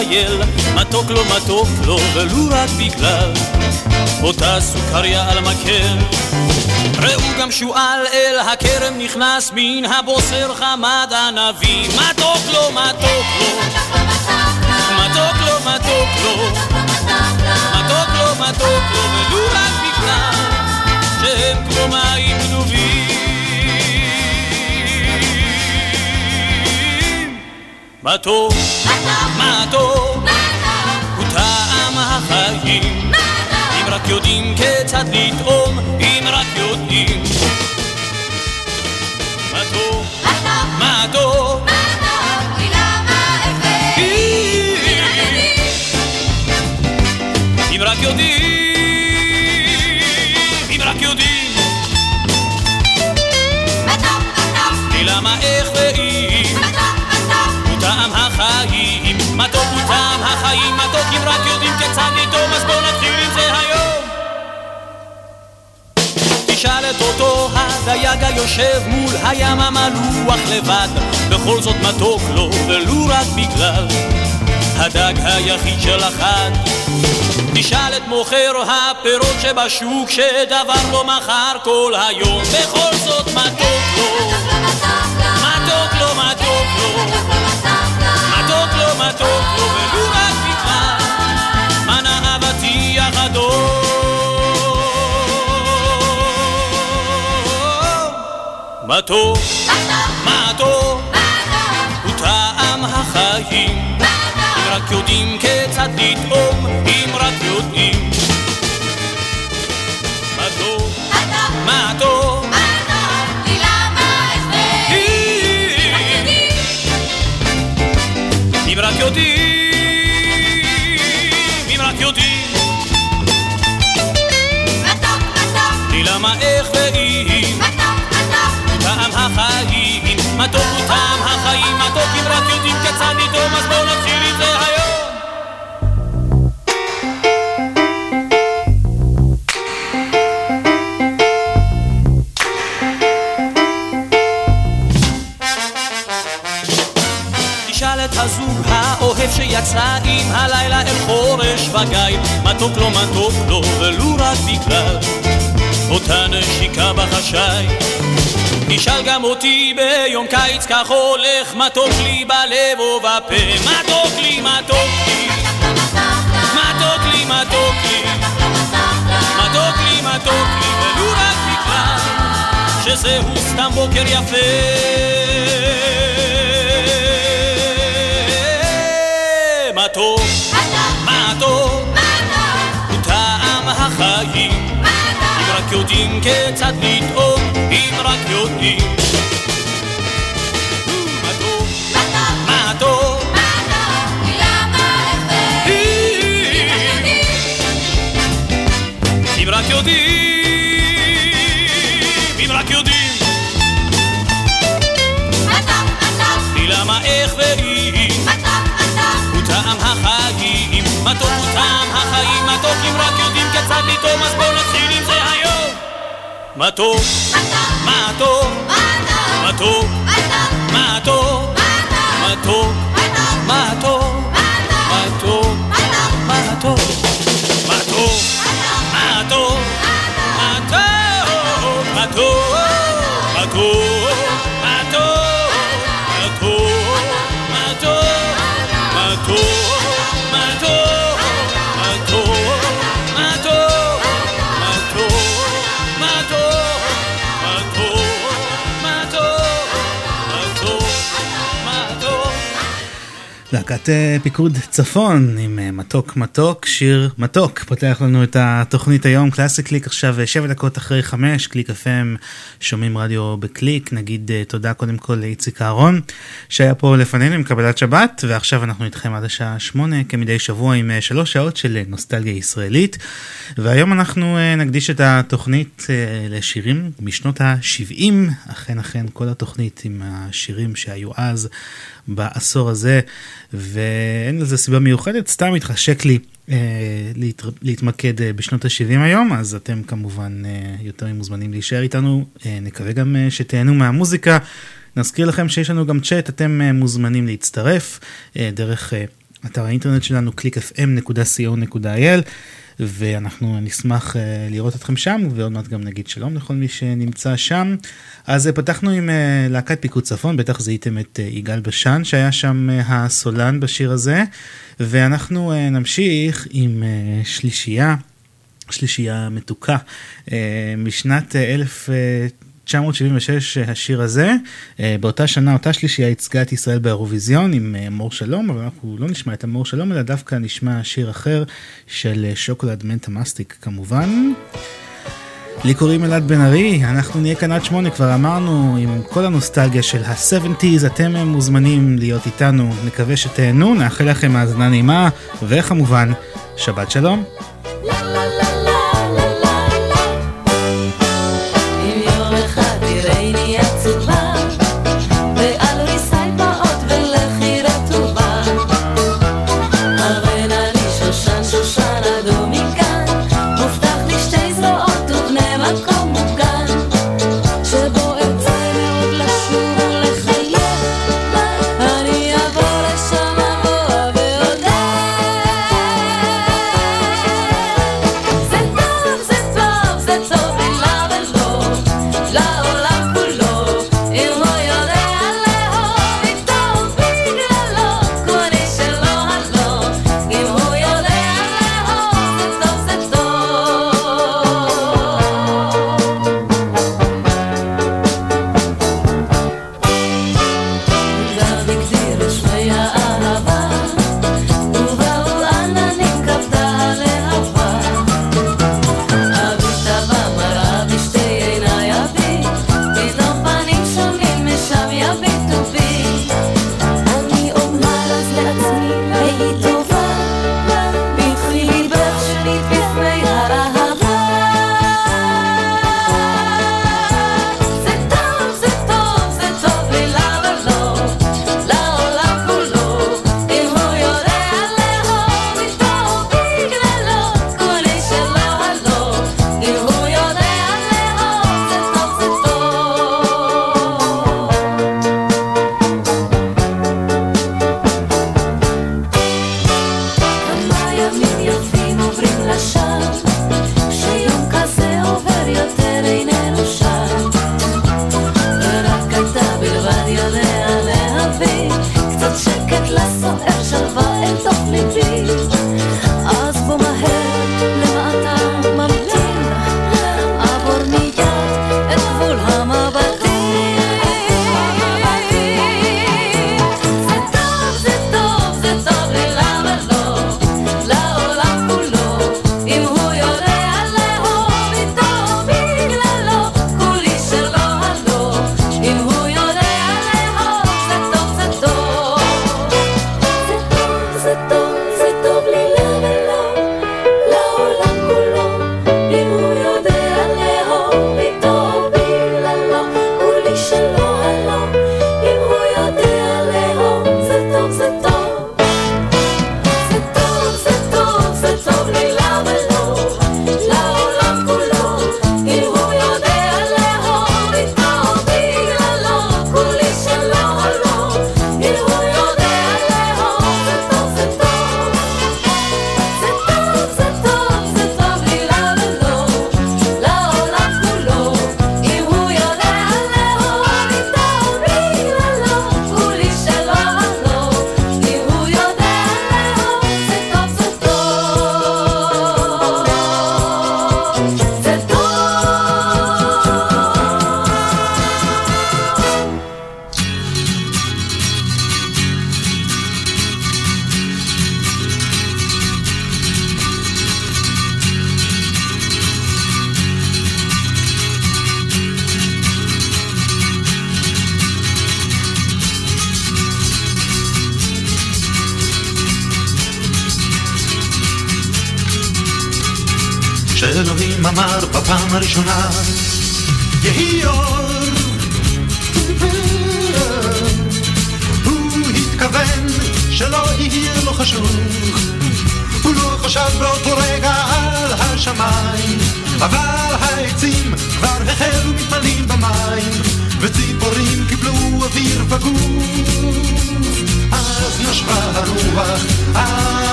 לטייל, מתוק לו מתוק לו, ולו רק בגלל אותה סוכריה על מקל. ראו גם שועל אל הכרם נכנס מן הבוסר חמד ענבים, מתוק לו מתוק לו, מתוק לו מתוק לו, מתוק לו מתוק לו, ולו רק בגלל שהם כמו מים גנובים. מתוק, מתוק, הוא טעם החיים. אם רק יודעים כיצד לטעום, אם רק יודעים. הדייג היושב מול הים המלוח לבד, בכל זאת מתוק לו, ולו רק בגלל הדג היחיד של החג. תשאל את מוכר הפירות שבשוק, שדבר לא מכר כל היום, בכל זאת מתוק לו, מתוק, מתוק, הוא טעם החיים. אם רק יודעים כיצד לטעום, אם רק יודעים מתוק הוא טעם החיים, מתוק אם רק יודעים כיצד לטעום, אז בואו נתחיל עם זה היום. הזוג האוהב שיצא עם הלילה אל חורש וגיא מתוק לו מתוק לו ולו רק בגלל אותה נשיקה בחשאי נשאל גם אותי ביום קיץ כך הולך מתוק לי בלב ובפה מתוק לי מתוק לי? מתוק לי מתוק לי? מתוק לי מתוק לי? ולו רק בגלל שזהו סתם בוקר יפה. מתוק, מתוק, הוא טעם החיים. אם רק יודעים כיצד לטעום, רק יודעים. מתוק, מתוק, אם רק יודעים, אם רק יודעים. למה איך ואם טעם החיים, מתוק הוא טעם החיים, מתוק אם רק יודעים כיצד לטעום, אז בואו נתחיל. Matou, matou, matou, matou, matou, matou. להקת אה, פיקוד צפון עם אה, מתוק מתוק, שיר מתוק, פותח לנו את התוכנית היום, קלאסי קליק עכשיו אה, שבע דקות אחרי חמש, קליק FM, שומעים רדיו בקליק, נגיד תודה קודם כל לאיציק אהרון, שהיה פה לפנינו עם קבלת שבת, ועכשיו אנחנו איתכם עד השעה שמונה, כמדי שבוע עם שלוש שעות של נוסטלגיה ישראלית, והיום אנחנו נקדיש את התוכנית לשירים משנות ה-70, אכן אכן כל התוכנית עם השירים שהיו אז. בעשור הזה, ואין לזה סיבה מיוחדת, סתם התחשק לי אה, להת, להתמקד אה, בשנות ה-70 היום, אז אתם כמובן אה, יותר מוזמנים להישאר איתנו, אה, נקווה גם אה, שתהנו מהמוזיקה. נזכיר לכם שיש לנו גם צ'אט, אתם אה, מוזמנים להצטרף אה, דרך אה, אתר האינטרנט שלנו clickfm.co.il. ואנחנו נשמח uh, לראות אתכם שם, ועוד מעט גם נגיד שלום לכל מי שנמצא שם. אז uh, פתחנו עם uh, להקת פיקוד צפון, בטח זיהיתם את יגאל בשן שהיה שם הסולן בשיר הזה, ואנחנו נמשיך עם שלישייה. שלישייה מתוקה משנת 1000, 1976 השיר הזה. אה, באותה שנה אותה שלישייה ייצגה את ישראל באירוויזיון עם אה, מור שלום, אבל אנחנו לא נשמע את המור שלום, אלא דווקא נשמע שיר אחר של אה, שוקולד מנטה מסטיק כמובן. לי קוראים אלעד בן ארי, אנחנו נהיה כאן עד שמונה, כבר אמרנו, עם כל הנוסטלגיה של ה-70's, אתם מוזמנים להיות איתנו, נקווה שתהנו, נאחל לכם האזנה נעימה, וכמובן, שבת שלום. אמר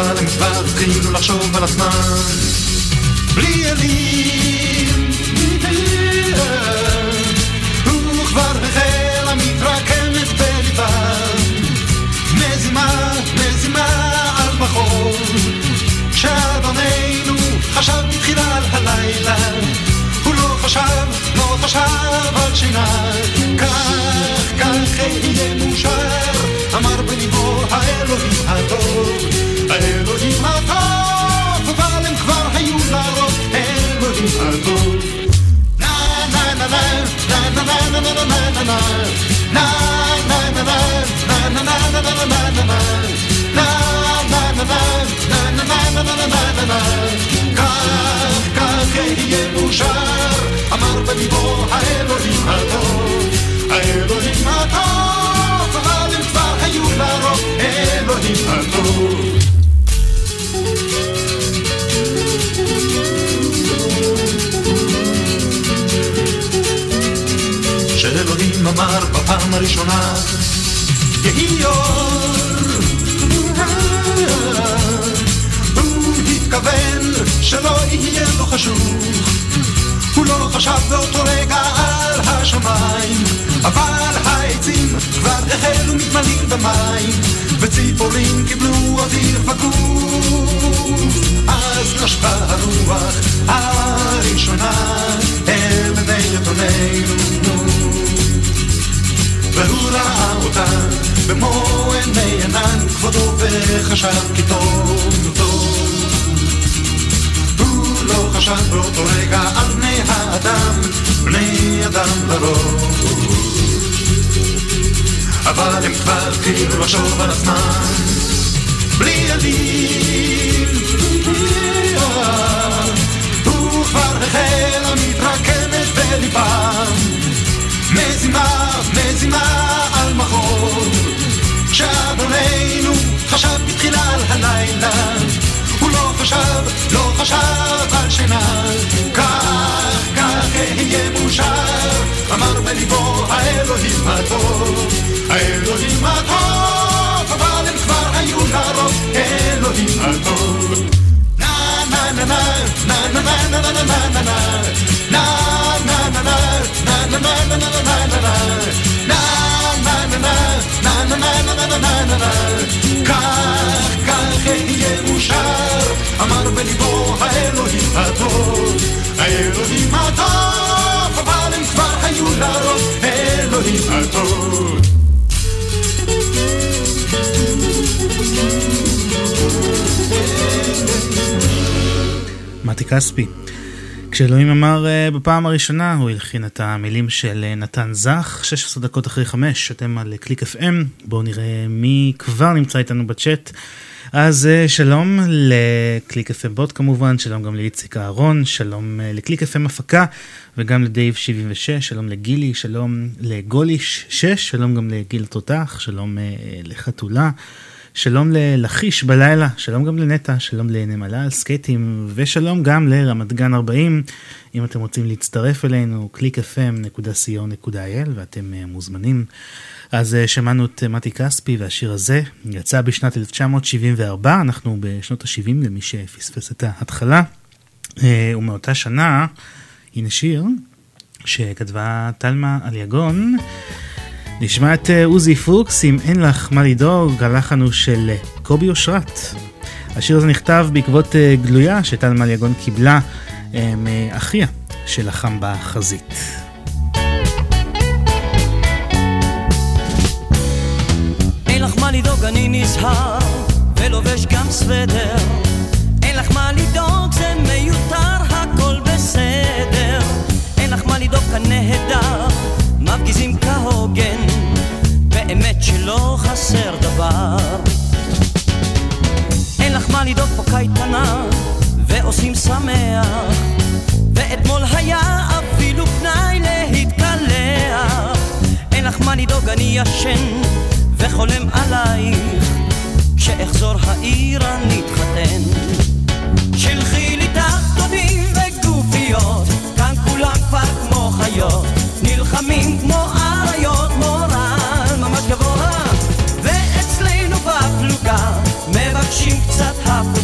אבל הם כבר התחילו לחשוב על עצמם. בלי אלים כבר החל המתרקמת בליבם. מזימה, מזימה על בחור שאדוננו חשב בתחילה על הלילה. הוא לא חשב, לא חשב על שינה. כך, כך אהיה מאושר, אמר בליבו האלוהים הטוב. האלוהים הטוב, אבל הם כבר היו לרוב, האלוהים הטוב. כך, כך אהיה מאושר, אמר בליבו האלוהים הטוב. האלוהים הטוב, אבל הם כבר היו לרוב אלוהים הטוב. שאלוהים אמר בפעם הראשונה יהי אור הוא התכוון שלא יהיה לו חשוך הוא לא חשב באותו רגע על השמיים אבל העצים כבר החלו מתמלאים במים וציפורים קיבלו אוויר בגוף אז נשבה הרוח הראשונה אל עיני יתוננו והוא ראה אותה במו עיני ענן כבודו וחשב כי טוב טוב. הוא לא חשב באותו רגע על בני האדם בני אדם לרוב אבל הם כבר התחילו לחשוב על עצמם בלי עלים הוא כבר החל המתרקמת בליבם. מזימה, מזימה על מחור שאדוננו חשב בתחילה על הלילה הוא לא חשב, לא חשב על שינה כך, כך יהיה מאושר אמר בליבו האלוהים הטוב האלוהים הטוב אבל הם כבר היו לרוב אלוהים הטוב כך, כך יהיה מאושר, אמר בליבו האלוהים הטוב, האלוהים הטוב, אבל הם כבר היו לרוב האלוהים הטוב. מתי כספי. כשאלוהים אמר uh, בפעם הראשונה, הוא הלחין את המילים של uh, נתן זך, 16 דקות אחרי 5, אתם על קליק FM, בואו נראה מי כבר נמצא איתנו בצ'אט. אז uh, שלום לקליק FM בוט כמובן, שלום גם לאיציק אהרון, שלום לקליק FM הפקה. וגם לדייב 76, שלום לגילי, שלום לגוליש 6, שלום גם לגיל תותח, שלום לחתולה. שלום ללחיש בלילה, שלום גם לנטע, שלום לנמלה על סקייטים, ושלום גם לרמת גן 40. אם אתם רוצים להצטרף אלינו, www.clickfm.co.il ואתם uh, מוזמנים. אז uh, שמענו את uh, מתי כספי והשיר הזה יצא בשנת 1974, אנחנו בשנות ה-70 למי שפספס את ההתחלה. ומאותה שנה, הנה שיר שכתבה תלמה אליגון. נשמע את אה, עוזי פוקס עם אין לך מה לדאוג, הלחן הוא של אה, קובי אושרת. השיר הזה נכתב בעקבות אה, גלויה שטל מליגון קיבלה מאחיה שלחם בחזית. אני ולובש גם סוודר זה הכל בסדר נהדר האמת שלא חסר דבר. אין לך מה לדאוג פה קייטנה, ועושים שמח. ואתמול היה אפילו פנאי להתקלח. אין לך מה לדאוג, אני ישן, וחולם עלייך. כשאחזור העיר אני אתחתן. שלחי לי תחתונים וגופיות, כאן כולם כבר כמו חיות.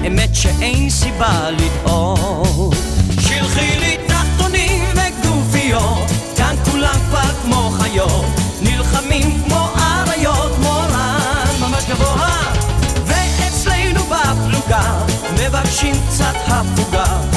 באמת שאין סיבה לדאוג. שלחי לי תחתונים וגופיות, כאן כולם כבר כמו חיות, נלחמים כמו אריות, מורן ממש גבוה. ואצלנו בפלוגה, מבקשים קצת הפוגה.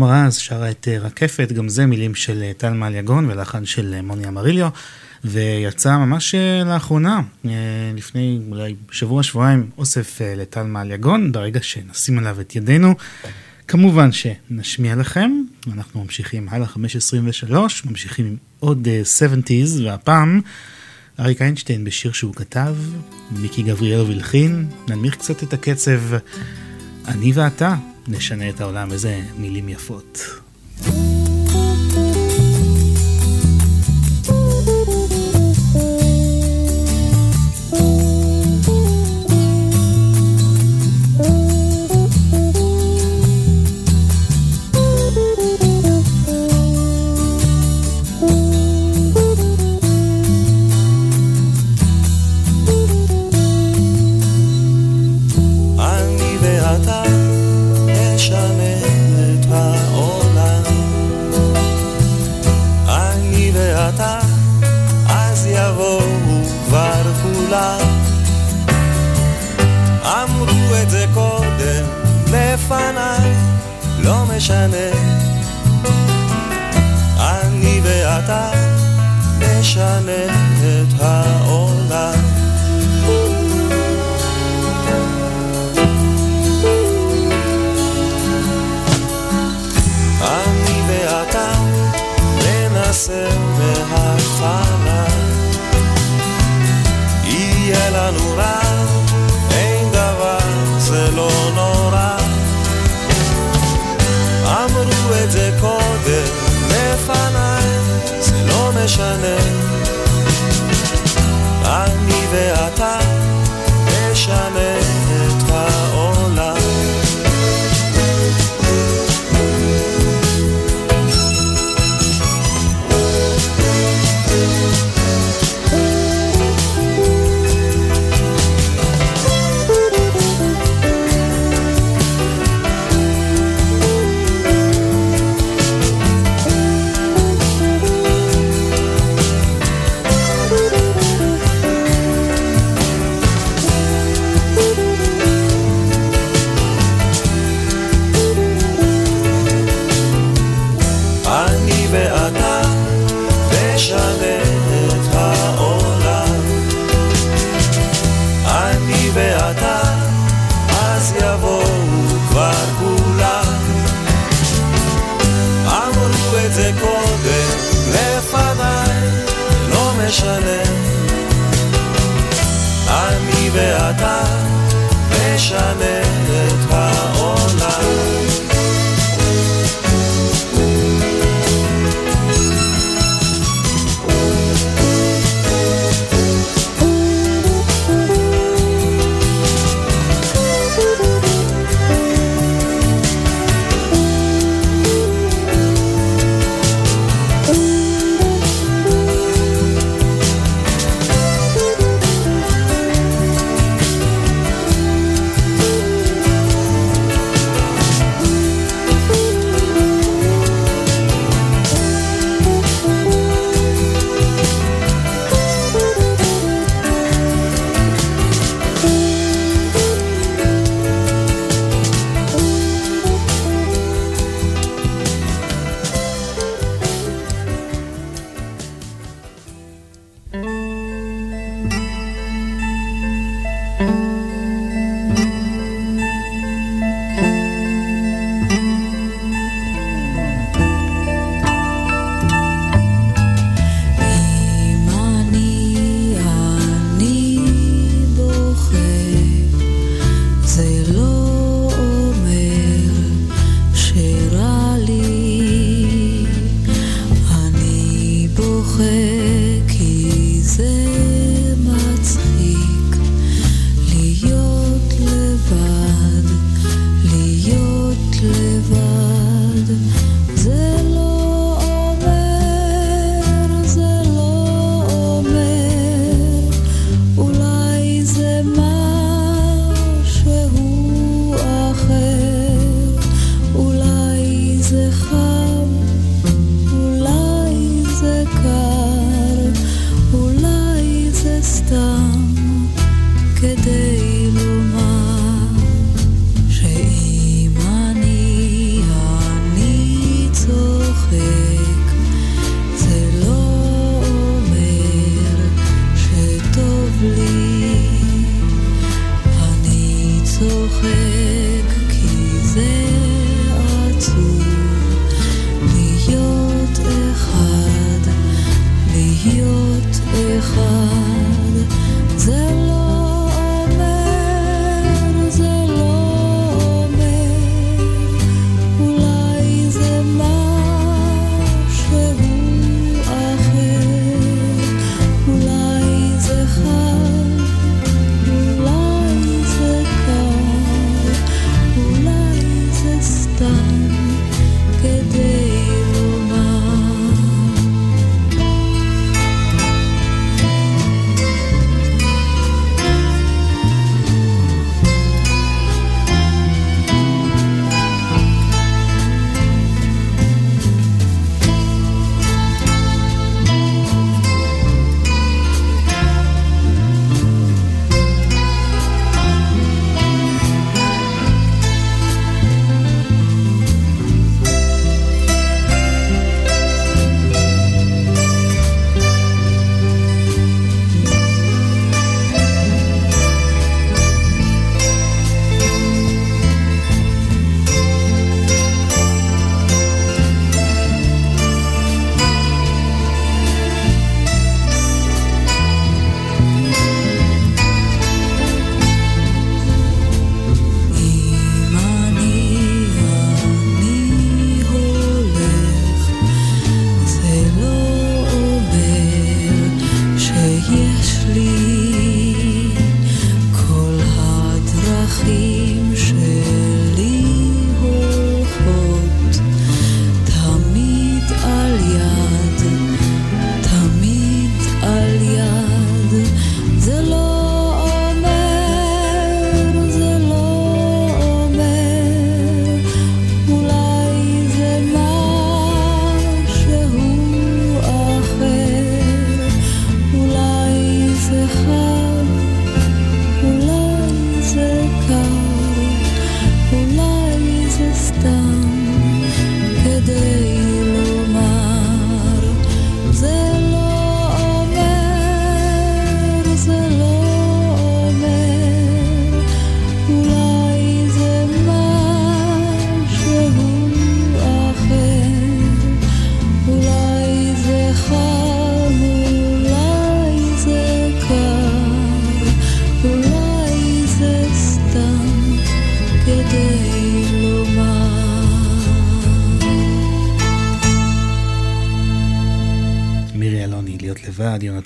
רוחמה רז שרה את אה, רקפת, גם זה מילים של אה, טל מעליגון ולחן של אה, מוני אמריליו, ויצא ממש לאחרונה, לפני אולי שבוע שבועיים, אוסף לטל מעליגון, ברגע שנשים עליו את ידינו. כמובן שנשמיע לכם, אנחנו ממשיכים הלאה 5.23, ממשיכים עם עוד 70's, והפעם אריק איינשטיין בשיר שהוא כתב, מיקי גבריאל וילחין, ננמיך קצת את הקצב, אני ואתה. נשנה את העולם, איזה מילים יפות.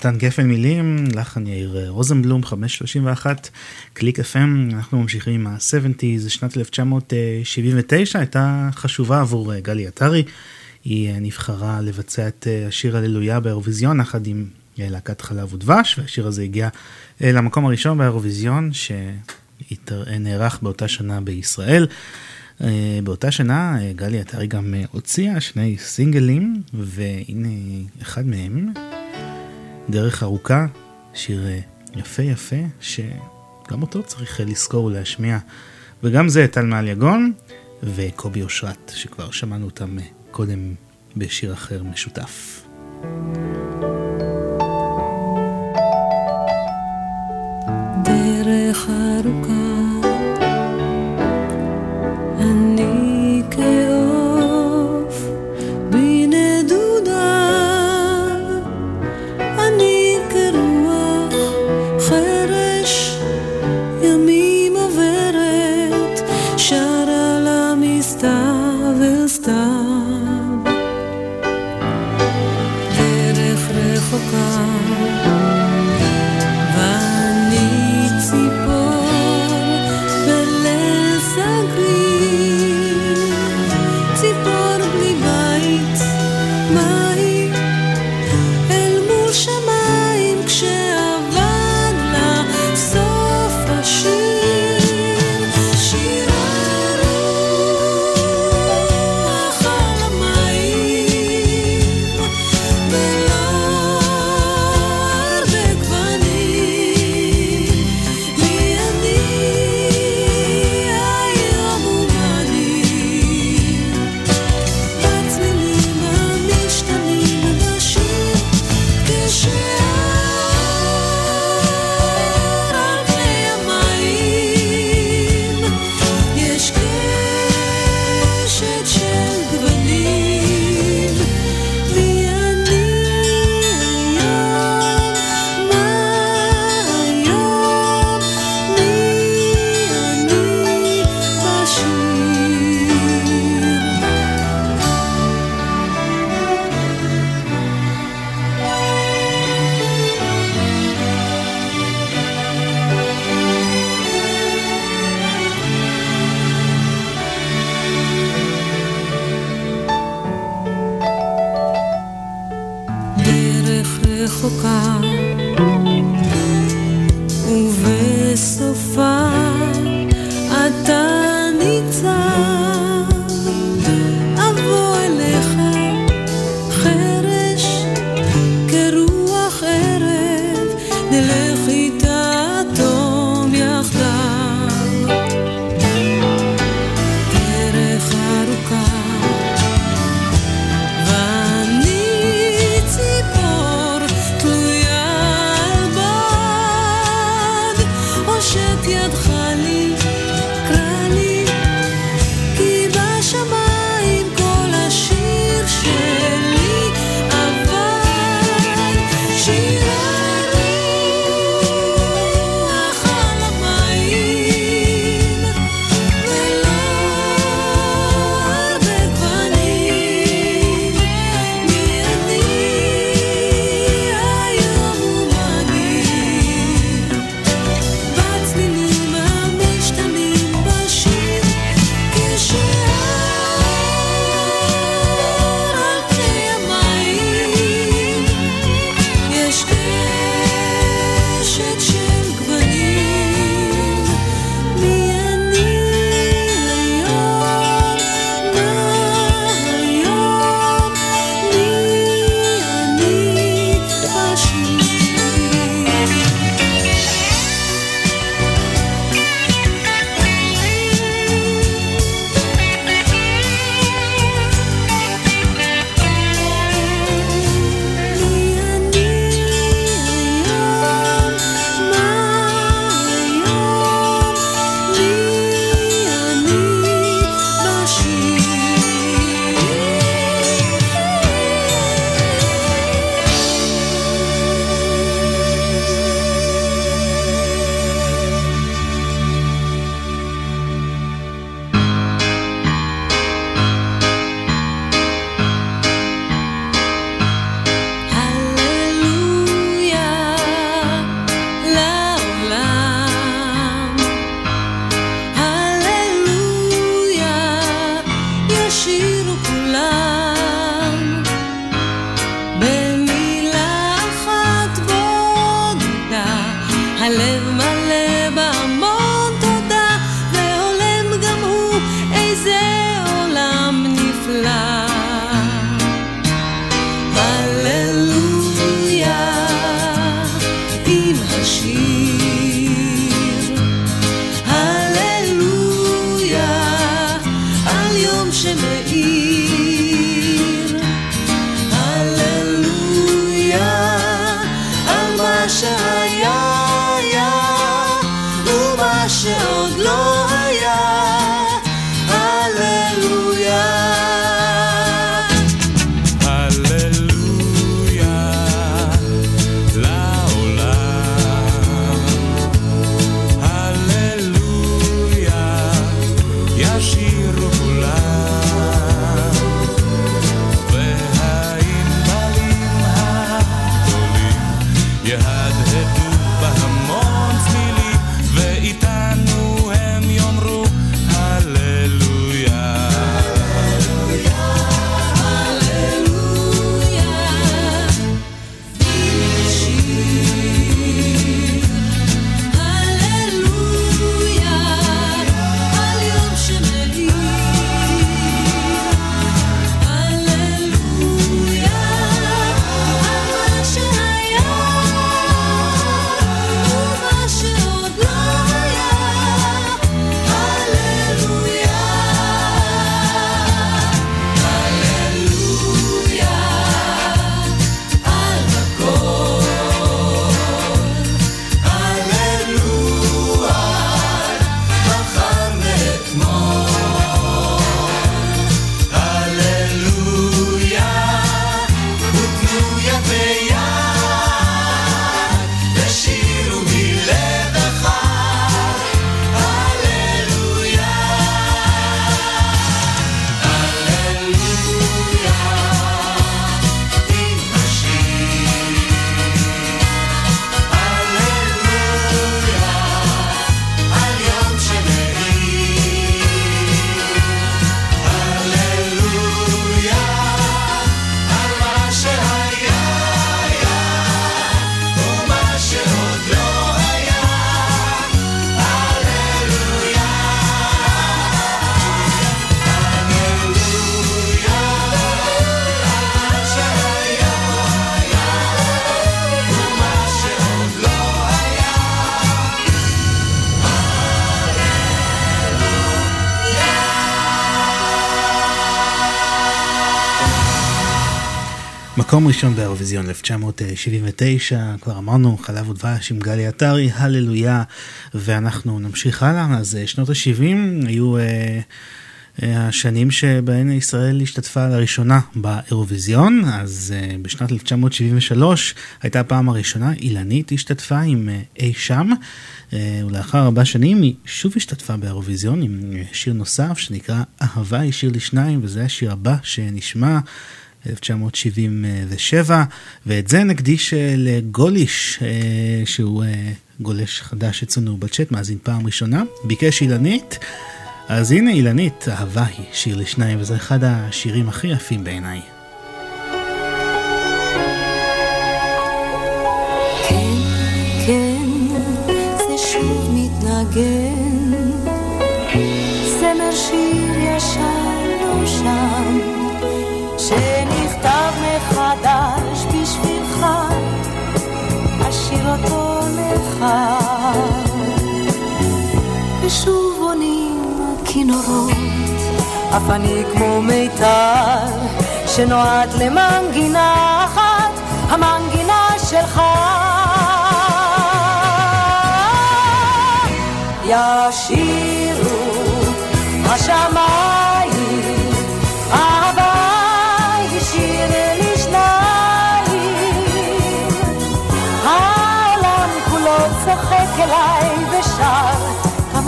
נתן גפן מילים, לחן יאיר רוזנבלום, 531, קליק FM, אנחנו ממשיכים עם ה-70's, שנת 1979 הייתה חשובה עבור גלי עטרי, היא נבחרה לבצע את השיר הללויה באירוויזיון, יחד עם להקת חלב ודבש, והשיר הזה הגיע למקום הראשון באירוויזיון, שנערך באותה שנה בישראל. באותה שנה גלי עטרי גם הוציאה שני סינגלים, והנה אחד מהם. דרך ארוכה, שיר אה, יפה יפה, שגם אותו צריך אה, לזכור ולהשמיע. וגם זה טל מעל יגון וקובי אושרת, שכבר שמענו אותם אה, קודם בשיר אחר משותף. דרך ארוכה מקום ראשון באירוויזיון 1979, כבר אמרנו חלב ודבש עם גלי עטרי, הללויה, ואנחנו נמשיך הלאה. אז אה, שנות ה-70 היו אה, אה, השנים שבהן ישראל השתתפה לראשונה באירוויזיון, אז אה, בשנת 1973 הייתה הפעם הראשונה, אילנית השתתפה עם אה, אי שם, אה, ולאחר ארבע שנים היא שוב השתתפה באירוויזיון עם אה, שיר נוסף שנקרא אהבה היא שיר לשניים, וזה השיר הבא שנשמע. 1977, ואת זה נקדיש אה, לגוליש, אה, שהוא אה, גולש חדש אצלנו בצ'אט, מאזין פעם ראשונה, ביקש אילנית, אז הנה אילנית, אהבה היא שיר לשניים, וזה אחד השירים הכי יפים בעיניי. כן, כן, זמר שיר ישן שם, אותו לך. ושוב עונים הכינורות, אף אני כמו מיתר, שנועד למנגינה אחת, המנגינה שלך. ישירו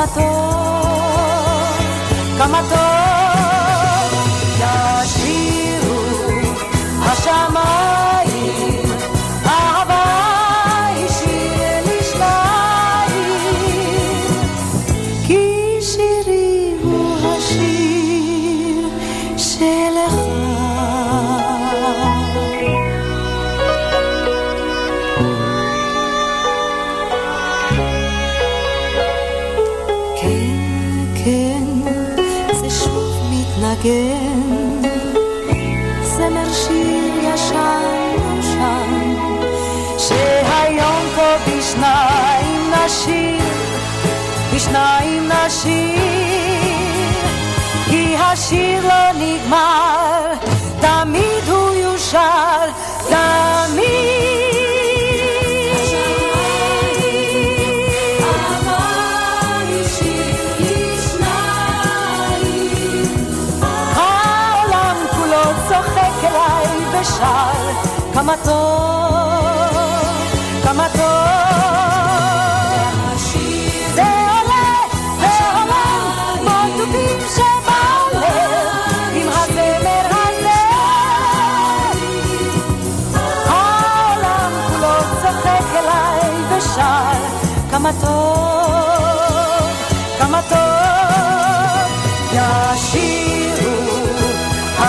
כמה טוב, כמה טוב. נשיר, כי השיר לא נגמר, תמיד הוא יושר,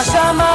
השמיים,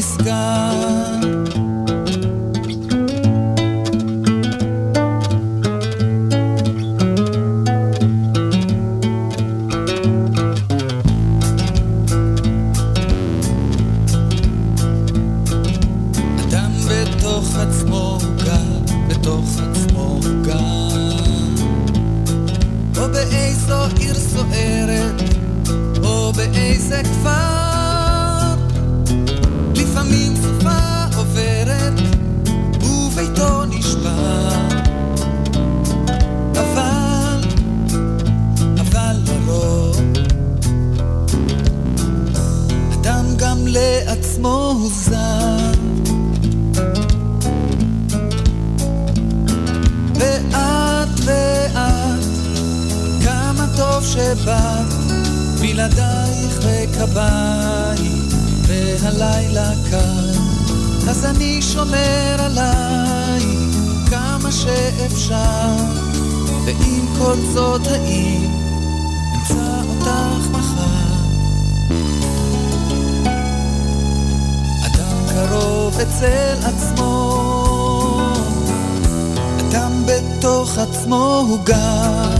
עצמו הבית והלילה קר, אז אני שומר עליי כמה שאפשר, ועם כל זאת האם אמצא אותך מחר. אדם קרוב אצל עצמו, אדם בתוך עצמו הוא גר.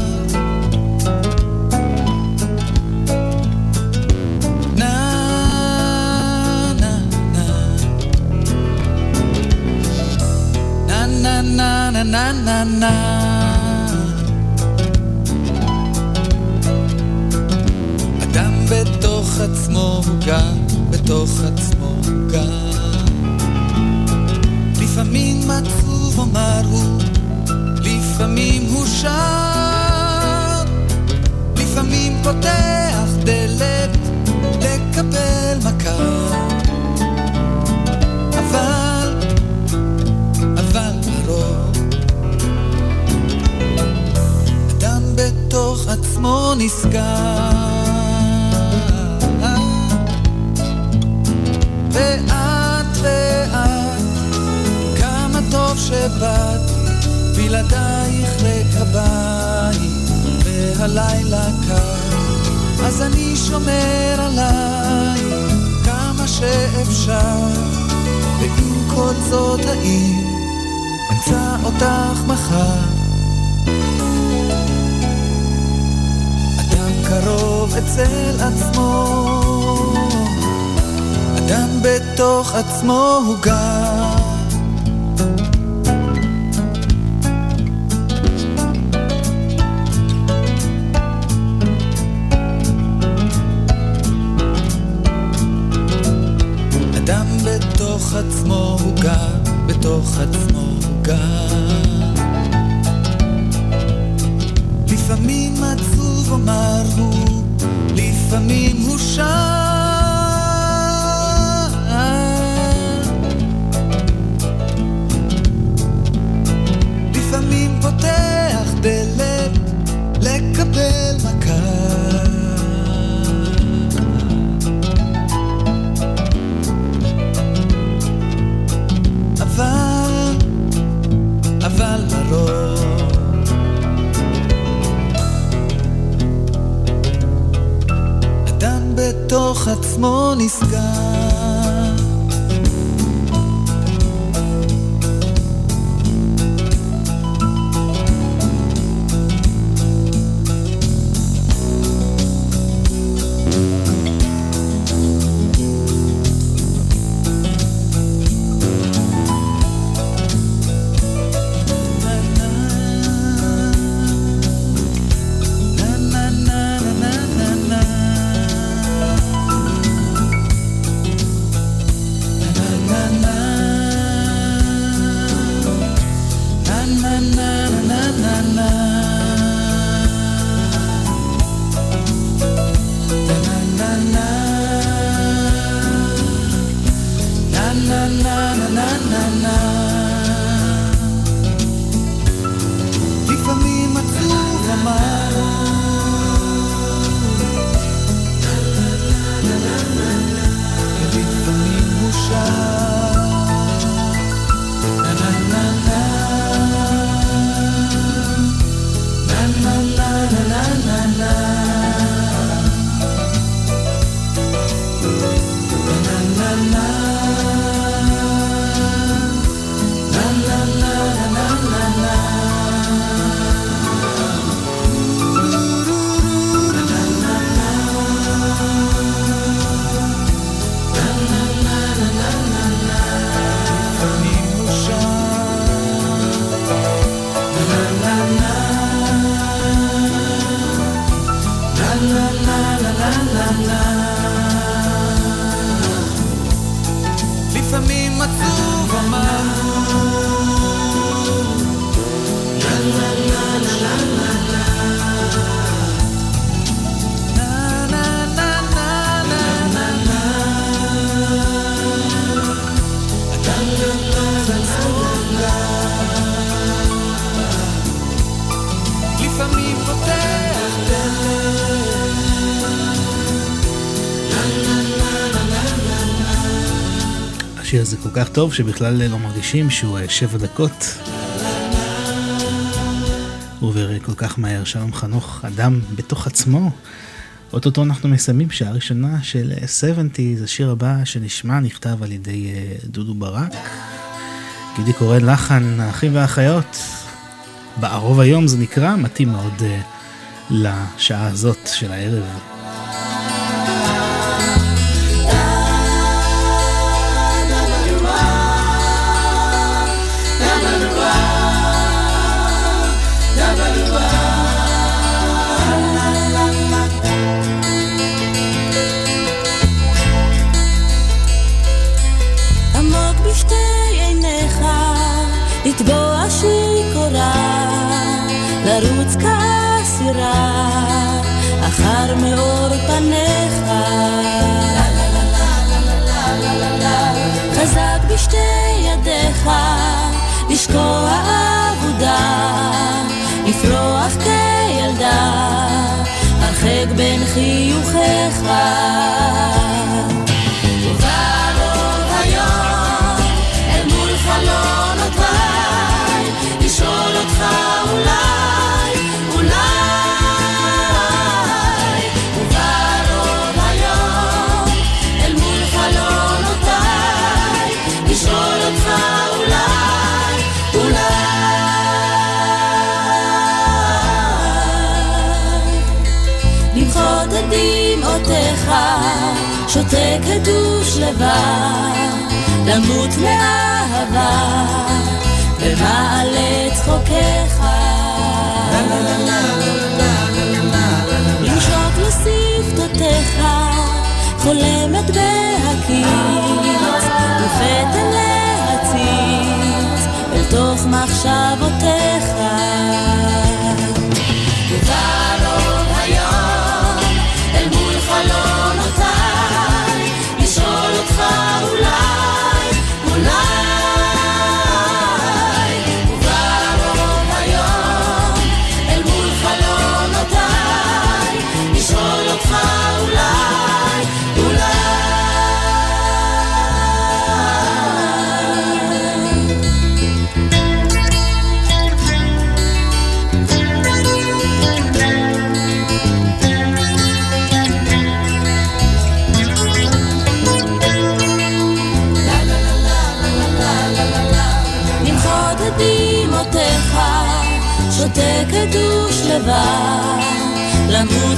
בלעדייך לקביים, והלילה קר, אז אני שומר עליי כמה שאפשר. ועם כל זאת העיר אמצא אותך מחר? אדם קרוב אצל עצמו, אדם בתוך עצמו הוא גר. טוב שבכלל לא מרגישים שהוא אה, שבע דקות. הוא עובר כל כך מהר, שלום חנוך, אדם בתוך עצמו. אוטוטו אנחנו מסיימים שעה ראשונה של 70's, השיר הבא שנשמע נכתב על ידי אה, דודו ברק. גידי קורן לחן, האחים והאחיות. בערוב היום זה נקרא, מתאים מאוד לשעה הזאת של הערב. שותק הדוש לבד, למות מאהבה, ומעלה צחוקיך. לנשוק לשפתותיך, חולמת בהקיץ, ופתע להציץ, אל תוך מחשבותיך.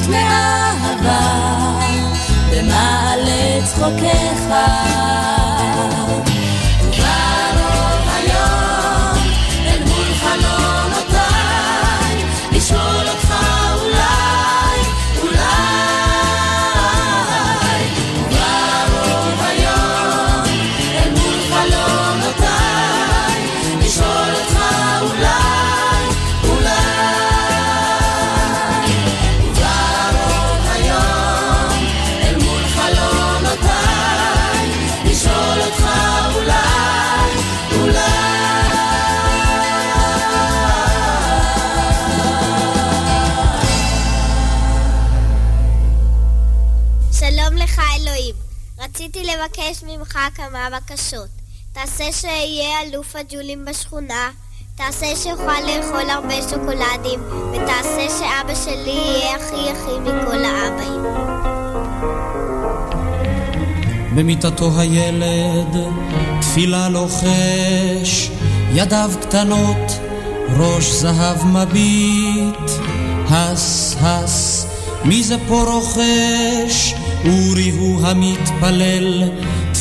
למות מאהבה, במעלה צחוקיך. כמה בקשות. תעשה שאהיה אלוף הג'ולים בשכונה, תעשה שאוכל לאכול הרבה שוקולדים, ותעשה שאבא שלי יהיה הכי הכי מכל האבאים. במיטתו הילד, תפילה לוחש, ידיו קטנות, ראש זהב מביט, הס הס, מי זה פה רוכש? אורי הוא המתפלל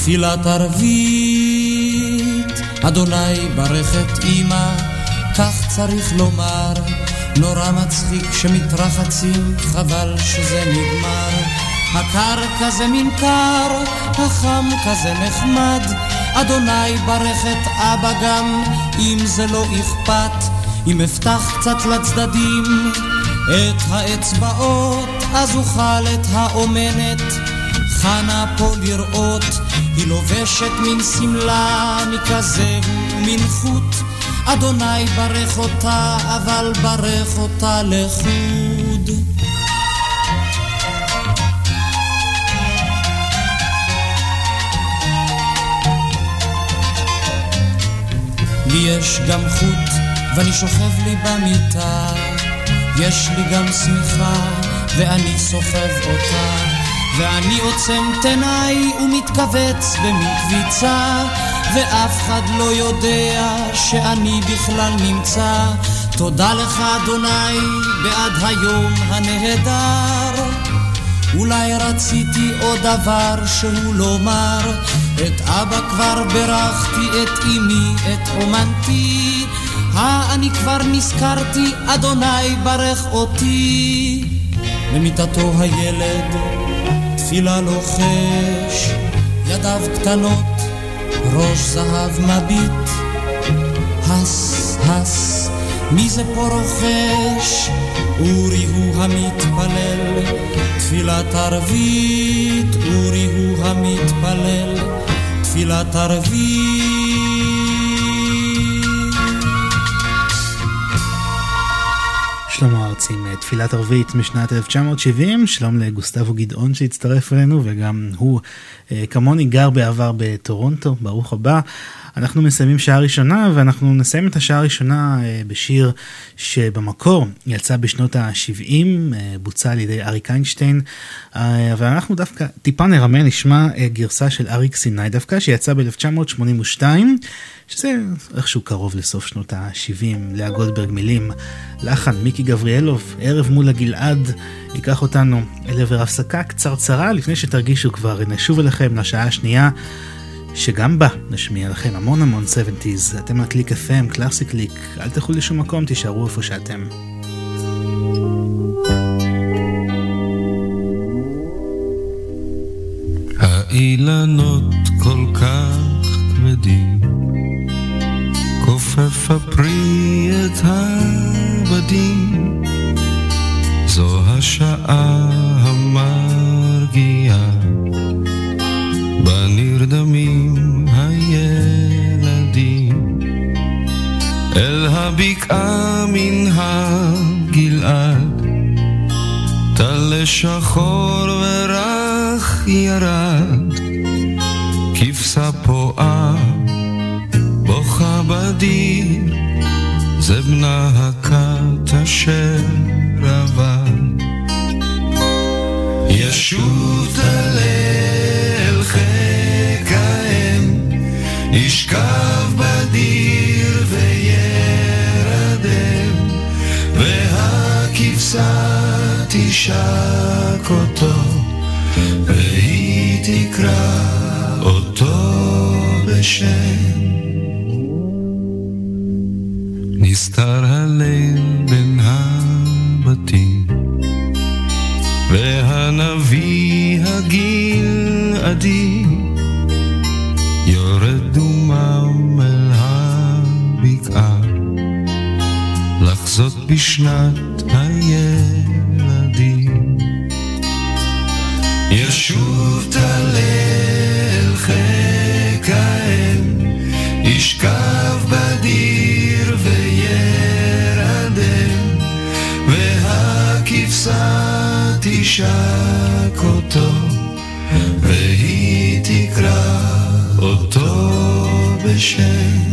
תפילת ערבית. אדוני ברך את אמא, כך צריך לומר. נורא מצחיק שמתרחצים, חבל שזה נגמר. הקר כזה מין קר, החם כזה נחמד. אדוני ברך את אבא גם, אם זה לא אכפת. אם אפתח קצת לצדדים את האצבעות, אז אוכל את האומנת. חנה פה לראות, היא לובשת מין שמלה מכזה ומין חוט. אדוני ברך אותה, אבל ברך אותה לחוד. לי יש גם חוט ואני שוכב לי במיטה, יש לי גם שמיכה ואני סוחב אותה, ואני עוצם את עיניי ומתכווץ במין קביצה, ואף אחד לא יודע שאני בכלל נמצא. תודה לך אדוני בעד היום הנהדר. אולי רציתי עוד דבר שהוא לומר, את אבא כבר ברכתי, את אמי, את אומנתי. אה, אני כבר נזכרתי, אדוני ברך אותי. במיטתו הילד, תפילה לוחש, ידיו קטנות, ראש זהב מביט. הס, הס, מי זה פה רוחש? אורי הוא המתפלל, תפילת ערבית, אורי הוא המתפלל, תפילת ערבית. תפילת ערבית משנת 1970, שלום לגוסטבו גדעון שהצטרף אלינו וגם הוא אה, כמוני גר בעבר בטורונטו, ברוך הבא. אנחנו מסיימים שעה ראשונה ואנחנו נסיים את השעה הראשונה אה, בשיר שבמקור יצא בשנות ה-70, אה, בוצע על ידי אריק איינשטיין, אבל אנחנו דווקא טיפה נרמה, נשמע גרסה של אריק סיני דווקא שיצא ב-1982. שזה איכשהו קרוב לסוף שנות ה-70, לאה גולדברג מילים, לחן מיקי גבריאלוב, ערב מול הגלעד, ייקח אותנו אל עבר הפסקה קצרצרה לפני שתרגישו כבר, נשוב אליכם לשעה השנייה. שגם בה נשמיע לכם המון המון 70's, אתם הקליק FM, קלאסי קליק, אל תלכו לשום מקום, תישארו איפה שאתם. האילנות כל כך כבדים כופף הפרי את הבדים, זו השעה המרגיעה, בה נרדמים הילדים, אל הבקעה מן הגלעד, טל שחור ורך ירד, כבשה פועה בדיר, זה בנה הכת אשר עבד. ישוב תלה חיק האם, ישכב בדיר וירדם, והכבשה תשק אותו, והיא תקרא אותו בשם. נסתר הליל בין הבתים, והנביא הגלעדי יורד דומם אל הבקעה, לחזות בשנת תשק אותו, והיא תקרא אותו בשם.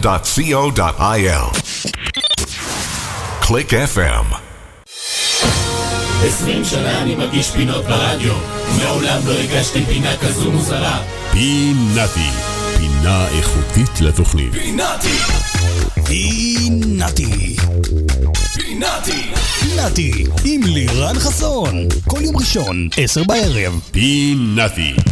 clickfm.co.il. Click FM. 20 שנה אני מגיש פינות ברדיו, מעולם לא הגשתי פינה כזו מוזרה. פינאטי, פינה איכותית לתוכנית. פינאטי! פינאטי. פינאטי! פינאטי, עם לירן חסון. כל יום ראשון, עשר בערב. פינאטי.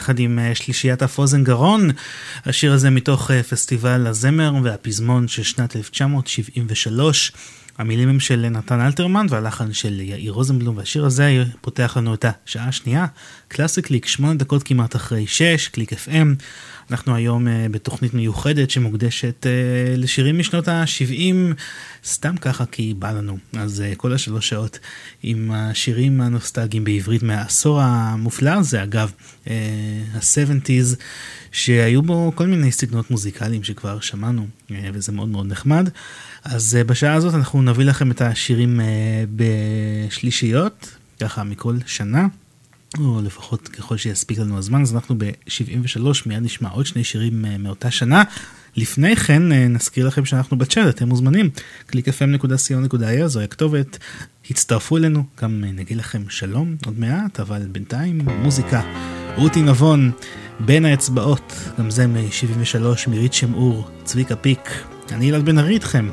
יחד עם אה, שלישיית אף אוזן גרון. השיר הזה מתוך אה, פסטיבל הזמר והפזמון של שנת 1973. המילים הם של נתן אלתרמן והלחן של יאיר רוזנבלום, והשיר הזה פותח לנו את השעה השנייה. קלאסי קליק, שמונה דקות כמעט אחרי שש, קליק FM. אנחנו היום אה, בתוכנית מיוחדת שמוקדשת לשירים משנות ה-70, סתם ככה כי בא לנו. אז כל השלוש שעות עם השירים הנוסטלגיים בעברית מהעשור המופלא הזה, אגב, uh, ה-70's, שהיו בו כל מיני סגנונות מוזיקליים שכבר שמענו, uh, וזה מאוד מאוד נחמד. אז uh, בשעה הזאת אנחנו נביא לכם את השירים בשלישיות, ככה מכל שנה. או לפחות ככל שיספיק לנו הזמן, אז אנחנו ב-73, מיד נשמע עוד שני שירים מאותה שנה. לפני כן uh, נזכיר לכם שאנחנו בצ'אט, אתם מוזמנים, www.clickfm.co.il זוהי הכתובת, הצטרפו אלינו, גם uh, נגיד לכם שלום עוד מעט, אבל בינתיים מוזיקה. רותי נבון, בין האצבעות, גם זה מ-73, מירית שמעור, צביקה פיק. אני ילד בן ארי איתכם,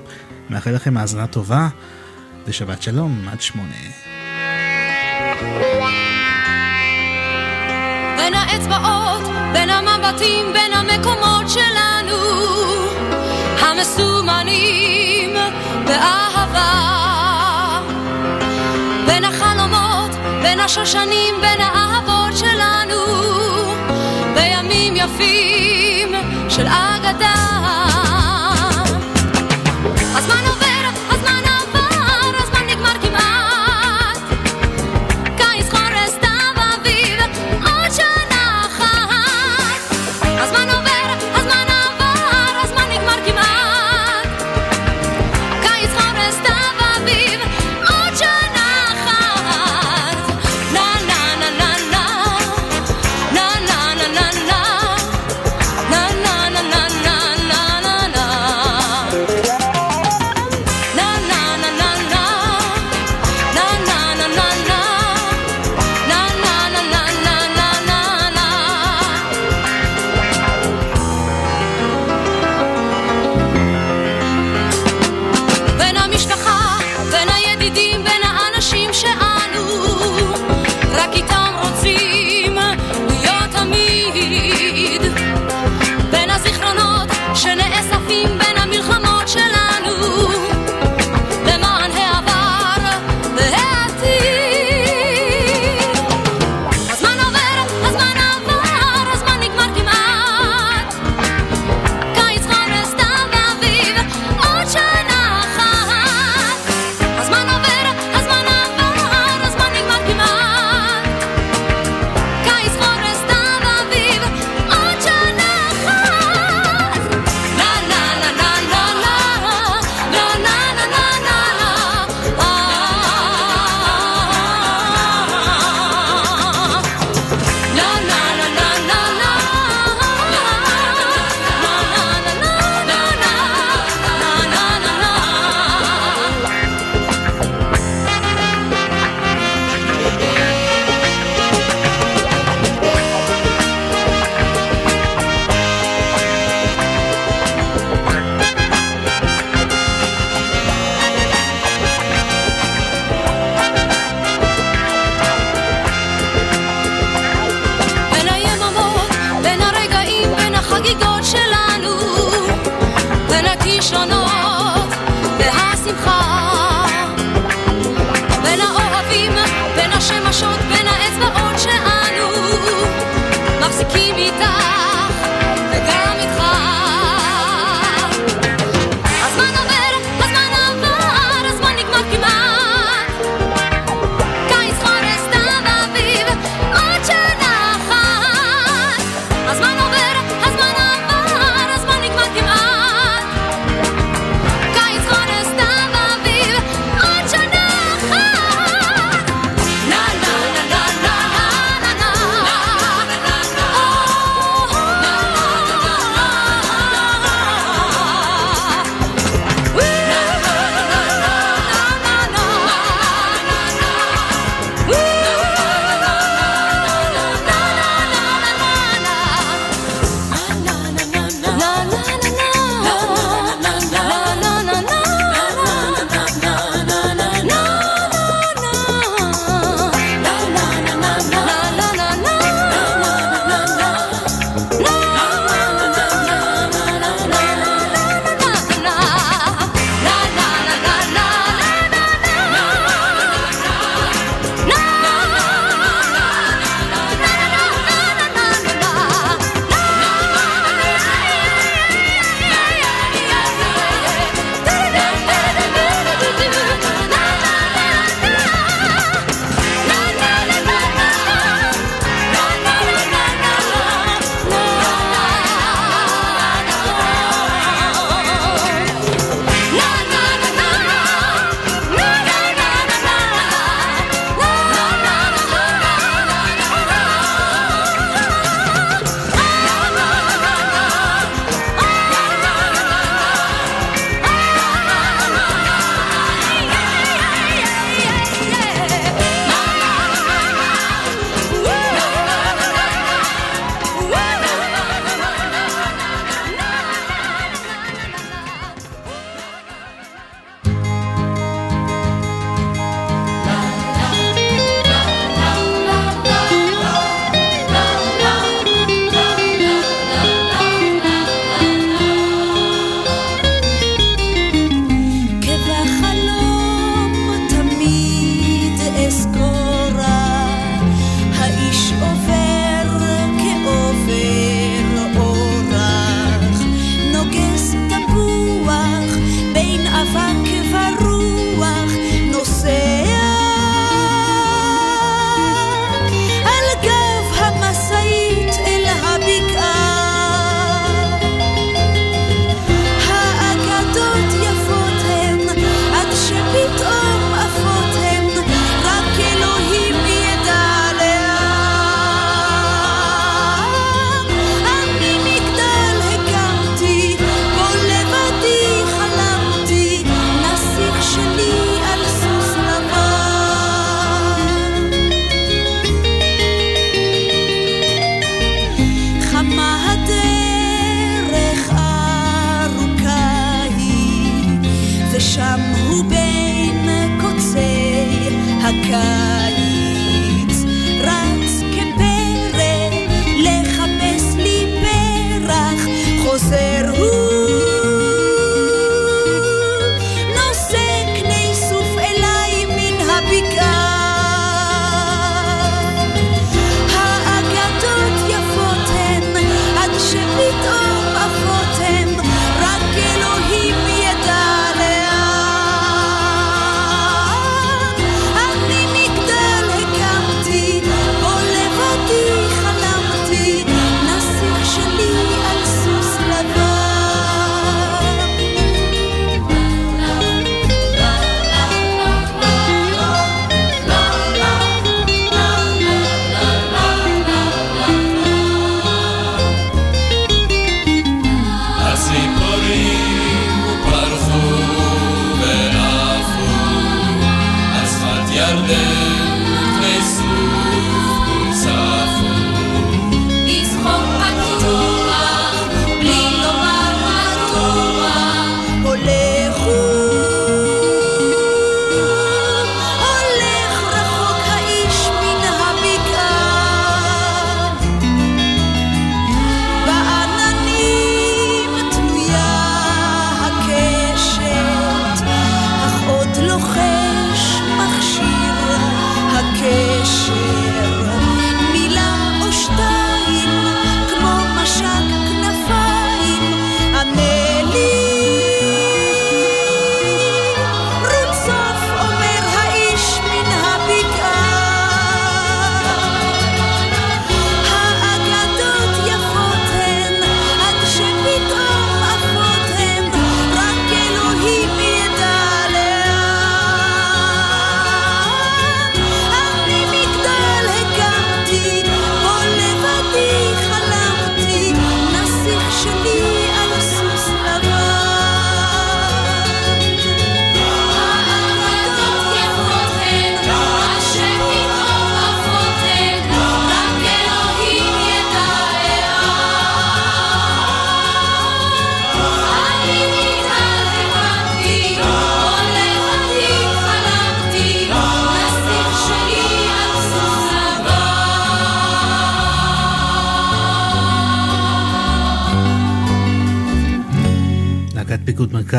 מאחל לכם האזנה טובה, ושבת שלום עד שמונה. בין האצבעות, בין המבטים, בין המקומות שלנו, המסומנים באהבה. בין החלומות, בין השושנים, בין האהבות שלנו, בימים יפים של אגדה. הזמן עובר, הזמן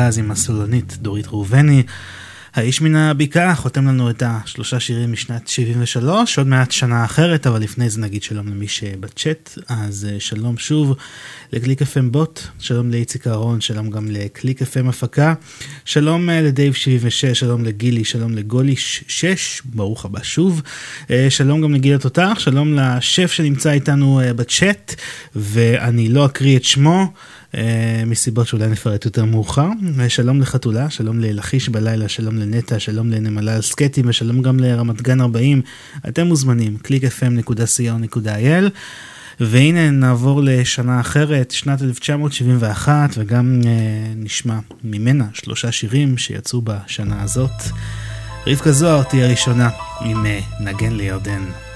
מרכז עם הסולנית דורית ראובני. האיש מן הבקעה חותם לנו את השלושה שירים משנת 73, עוד מעט שנה אחרת, אבל לפני זה נגיד שלום למי שבצ'אט, אז אה, שלום שוב לקליק FM בוט, שלום לאיציק אהרון, שלום גם לקליק FM הפקה, שלום אה, לדייב 76, שלום לגילי, שלום לגולי 6, ברוך הבא שוב, אה, שלום גם לגיל התותח, שלום לשף שנמצא איתנו בצ'אט, ואני לא אקריא את שמו. אה, מסיבות שאולי נפרט יותר מאוחר. שלום לחתולה, שלום ללחיש בלילה, שלום לנטע, שלום לנמלה על סקטים ושלום גם לרמת גן 40. אתם מוזמנים, www.clickfm.co.il. והנה נעבור לשנה אחרת, שנת 1971, וגם אה, נשמע ממנה שלושה שירים שיצאו בשנה הזאת. רבקה זוהר תהיה ראשונה עם אה, נגן לירדן.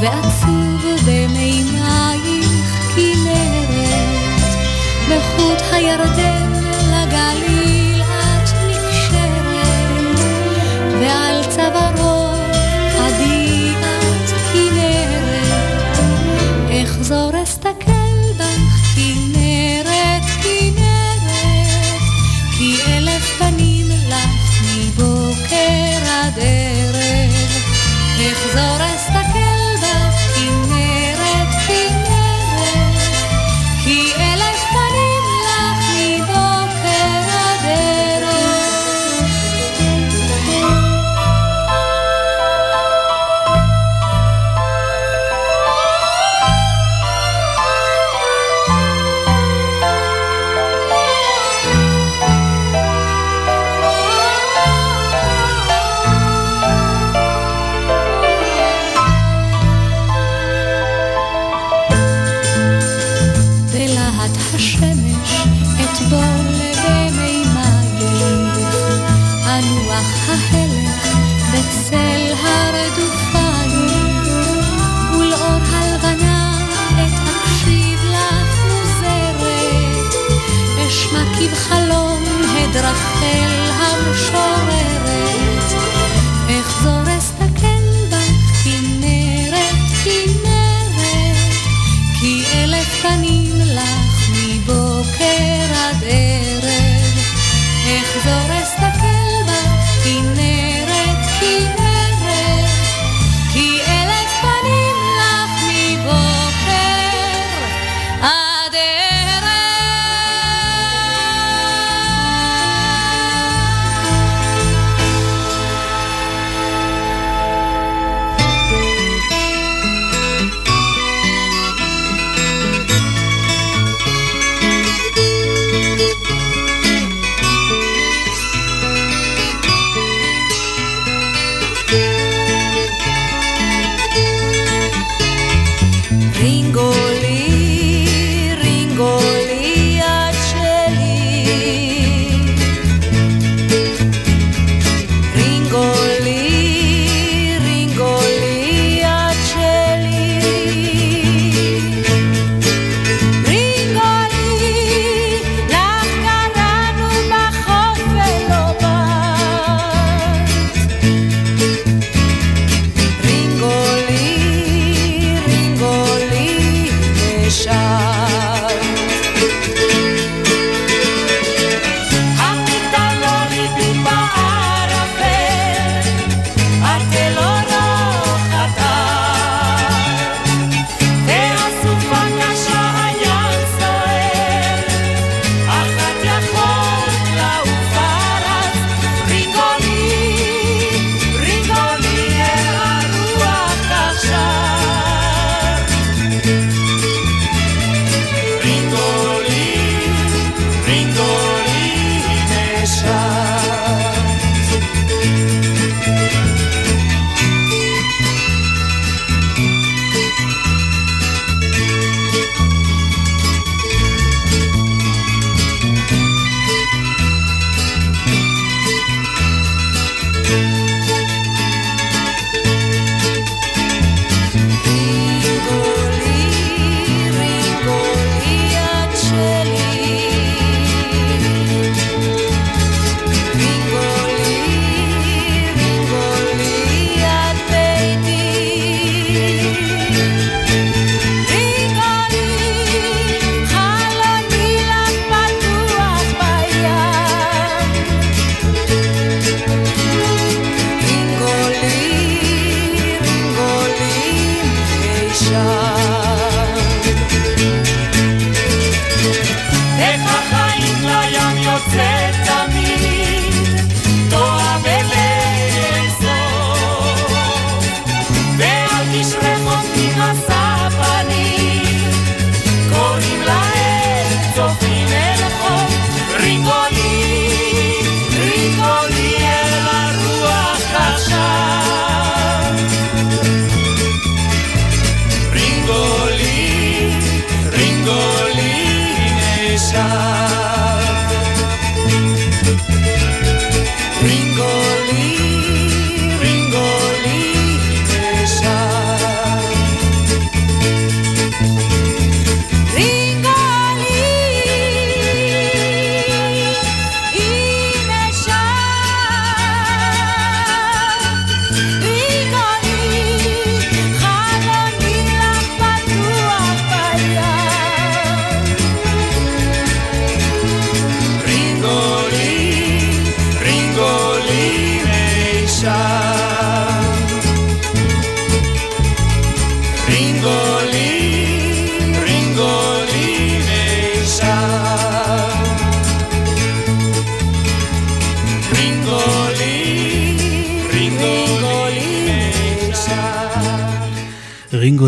ועצוב במימייך כנרת, בחוט הירדן לגליל את נקשרת, ועל צווארו So. all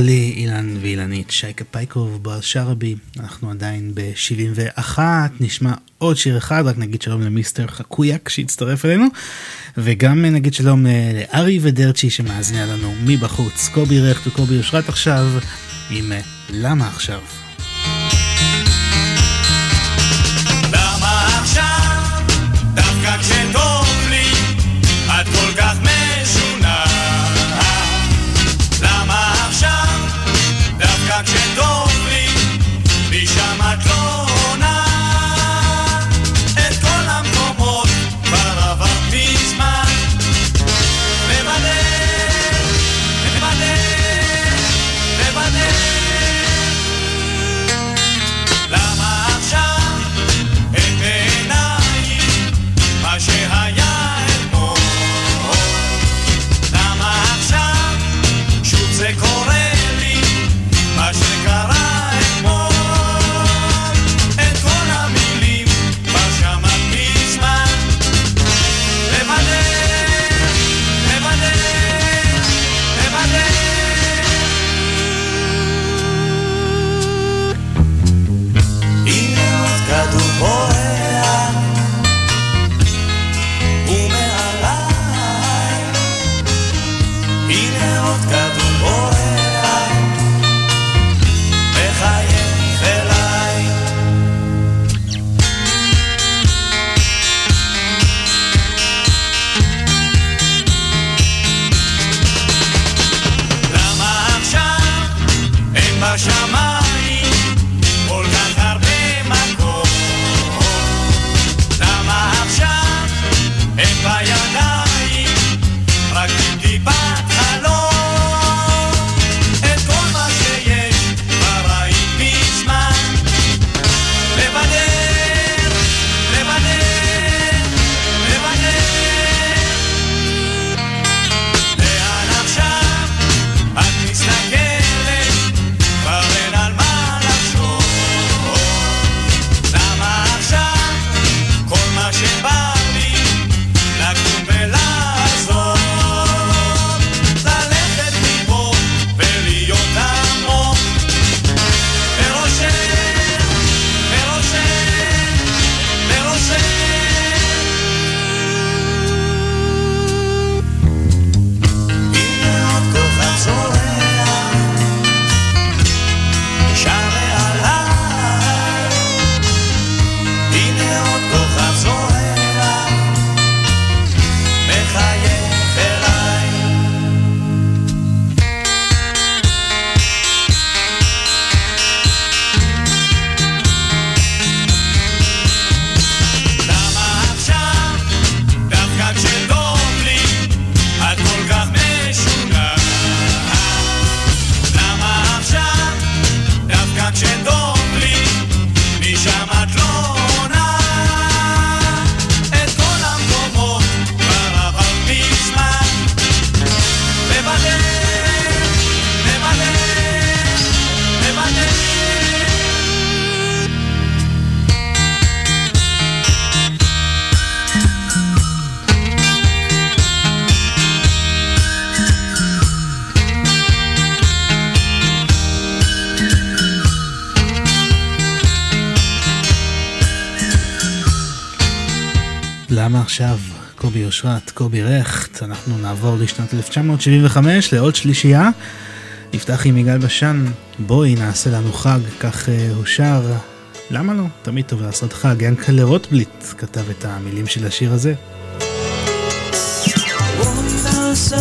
לי, אילן ואילנית, שייקה פייקוב, בועז שראבי, אנחנו עדיין ב-71, נשמע עוד שיר אחד, רק נגיד שלום למיסטר חקויאק שהצטרף אלינו, וגם נגיד שלום לארי ודרצ'י שמאזינה לנו מבחוץ, קובי רכט וקובי אושרת עכשיו, עם למה עכשיו. עכשיו קובי רכט, אנחנו נעבור לשנת 1975 לעוד שלישייה. נפתח עם יגאל בשן, בואי נעשה לנו חג, כך uh, הוא שר. למה לא? תמיד טוב לעשות חג. ינקלה רוטבליט כתב את המילים של השיר הזה. נעשה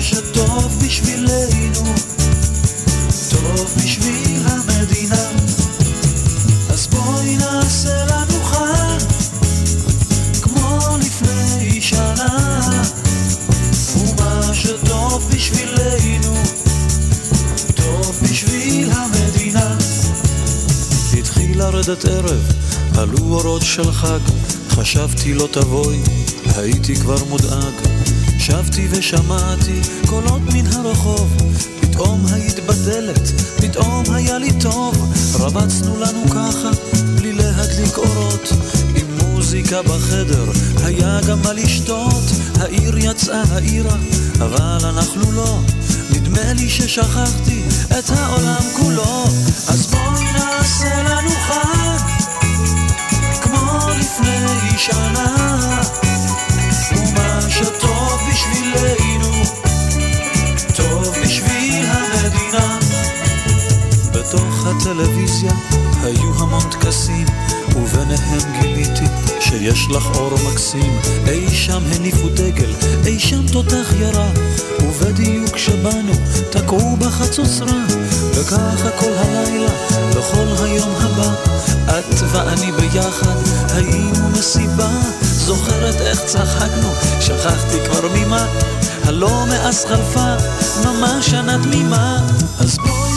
שטוב בשבילנו, טוב בשביל המדינה. קצת ערב, עלו אורות של חג, חשבתי לא תבואי, הייתי כבר מודאג. שבתי ושמעתי קולות מן הרחוב, פתאום היית בדלת, פתאום היה לי טוב. רבצנו לנו ככה, בלי להדליק אורות, עם מוזיקה בחדר, היה גם מה לשתות. העיר יצאה העירה, אבל אנחנו לא, נדמה לי ששכחתי את העולם כולו, אז בואי נעשה חג, כמו לפני שנה. ומה שטוב בשבילנו, טוב בשביל המדינה. בתוך הטלוויזיה היו המון טקסים, וביניהם שיש לך אור מקסים, אי שם הניפו דגל, אי שם תותח ירה, ובדיוק שבאנו, תקעו בחצוצרה, וככה כל הלילה, וכל היום הבא, את ואני ביחד, היינו מסיבה, זוכרת איך צחקנו, שכחתי כבר ממה, הלא מאז חלפה, ממש שנה תמימה, אז בואי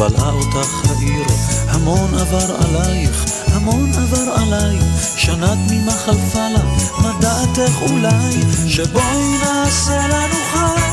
בלעה אותך העיר, המון עבר עלייך, המון עבר עליי, שנה תמימה חלפה לה, מה דעתך אולי, שבואי נעשה לנו חיים.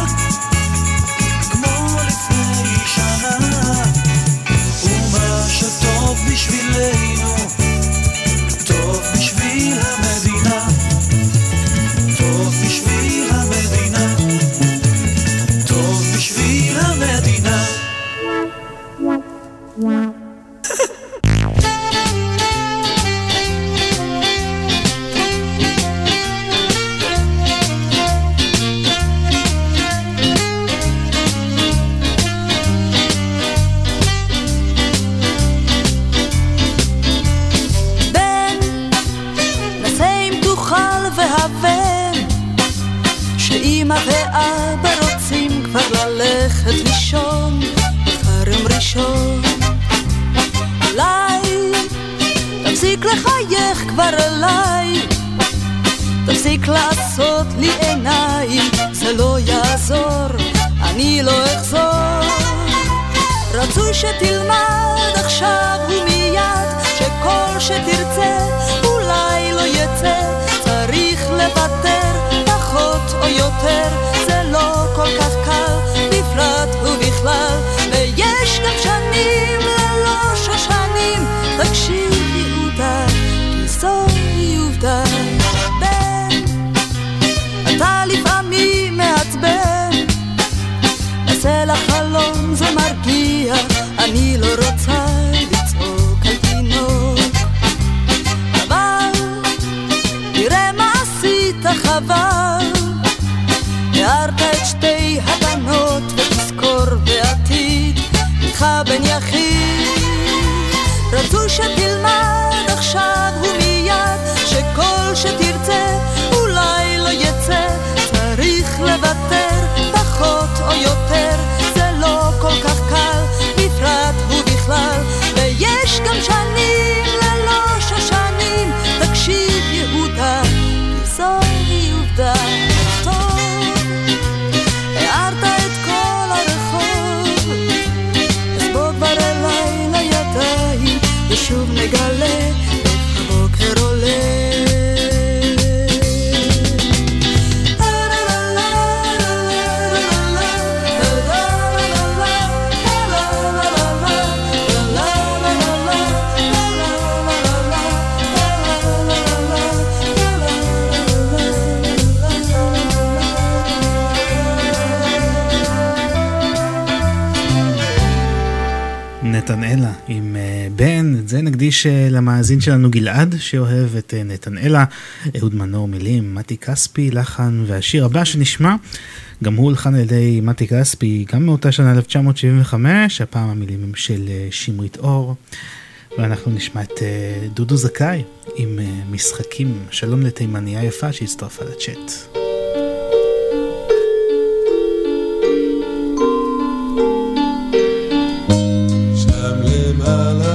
המאזין שלנו גלעד, שאוהב את אה, נתנאלה, אה, אהוד מנור מילים, מתי כספי לחן, והשיר הבא שנשמע, גם הוא הולחן על ידי מתי כספי, גם מאותה שנה 1975, הפעם המילים הם של אה, שמרית אור, ואנחנו נשמע את דודו זכאי עם משחקים, שלום לתימניה יפה שהצטרפה לצ'אט. my life.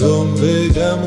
גם אדום וגם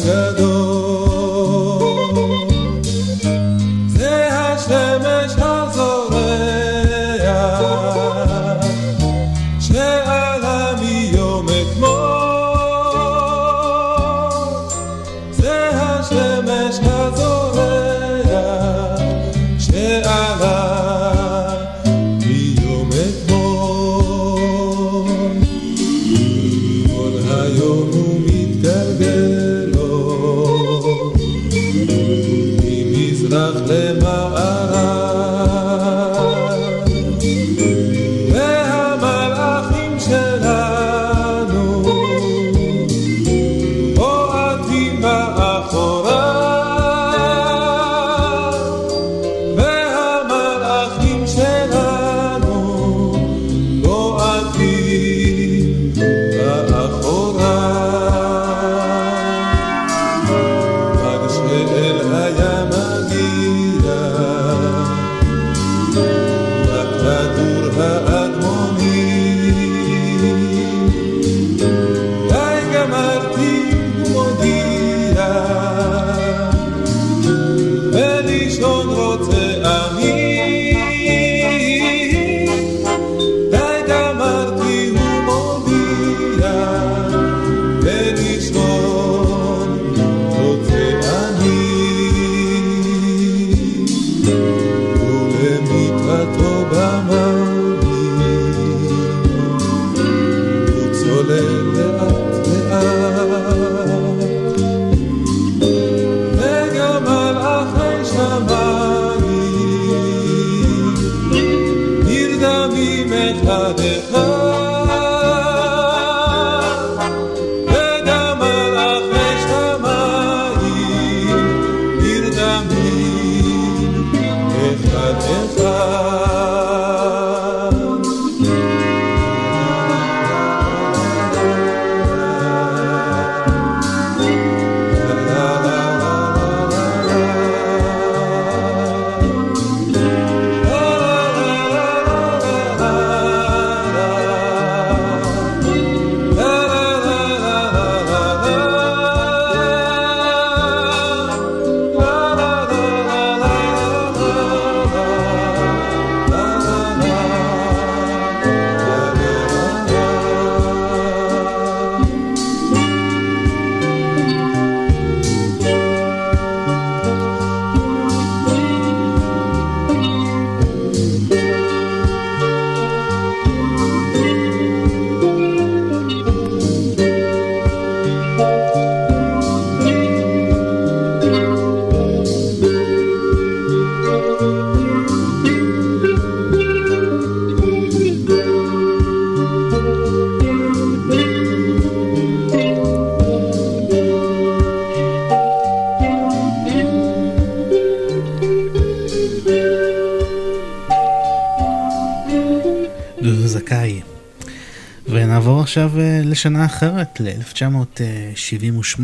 לשנה אחרת, ל-1978,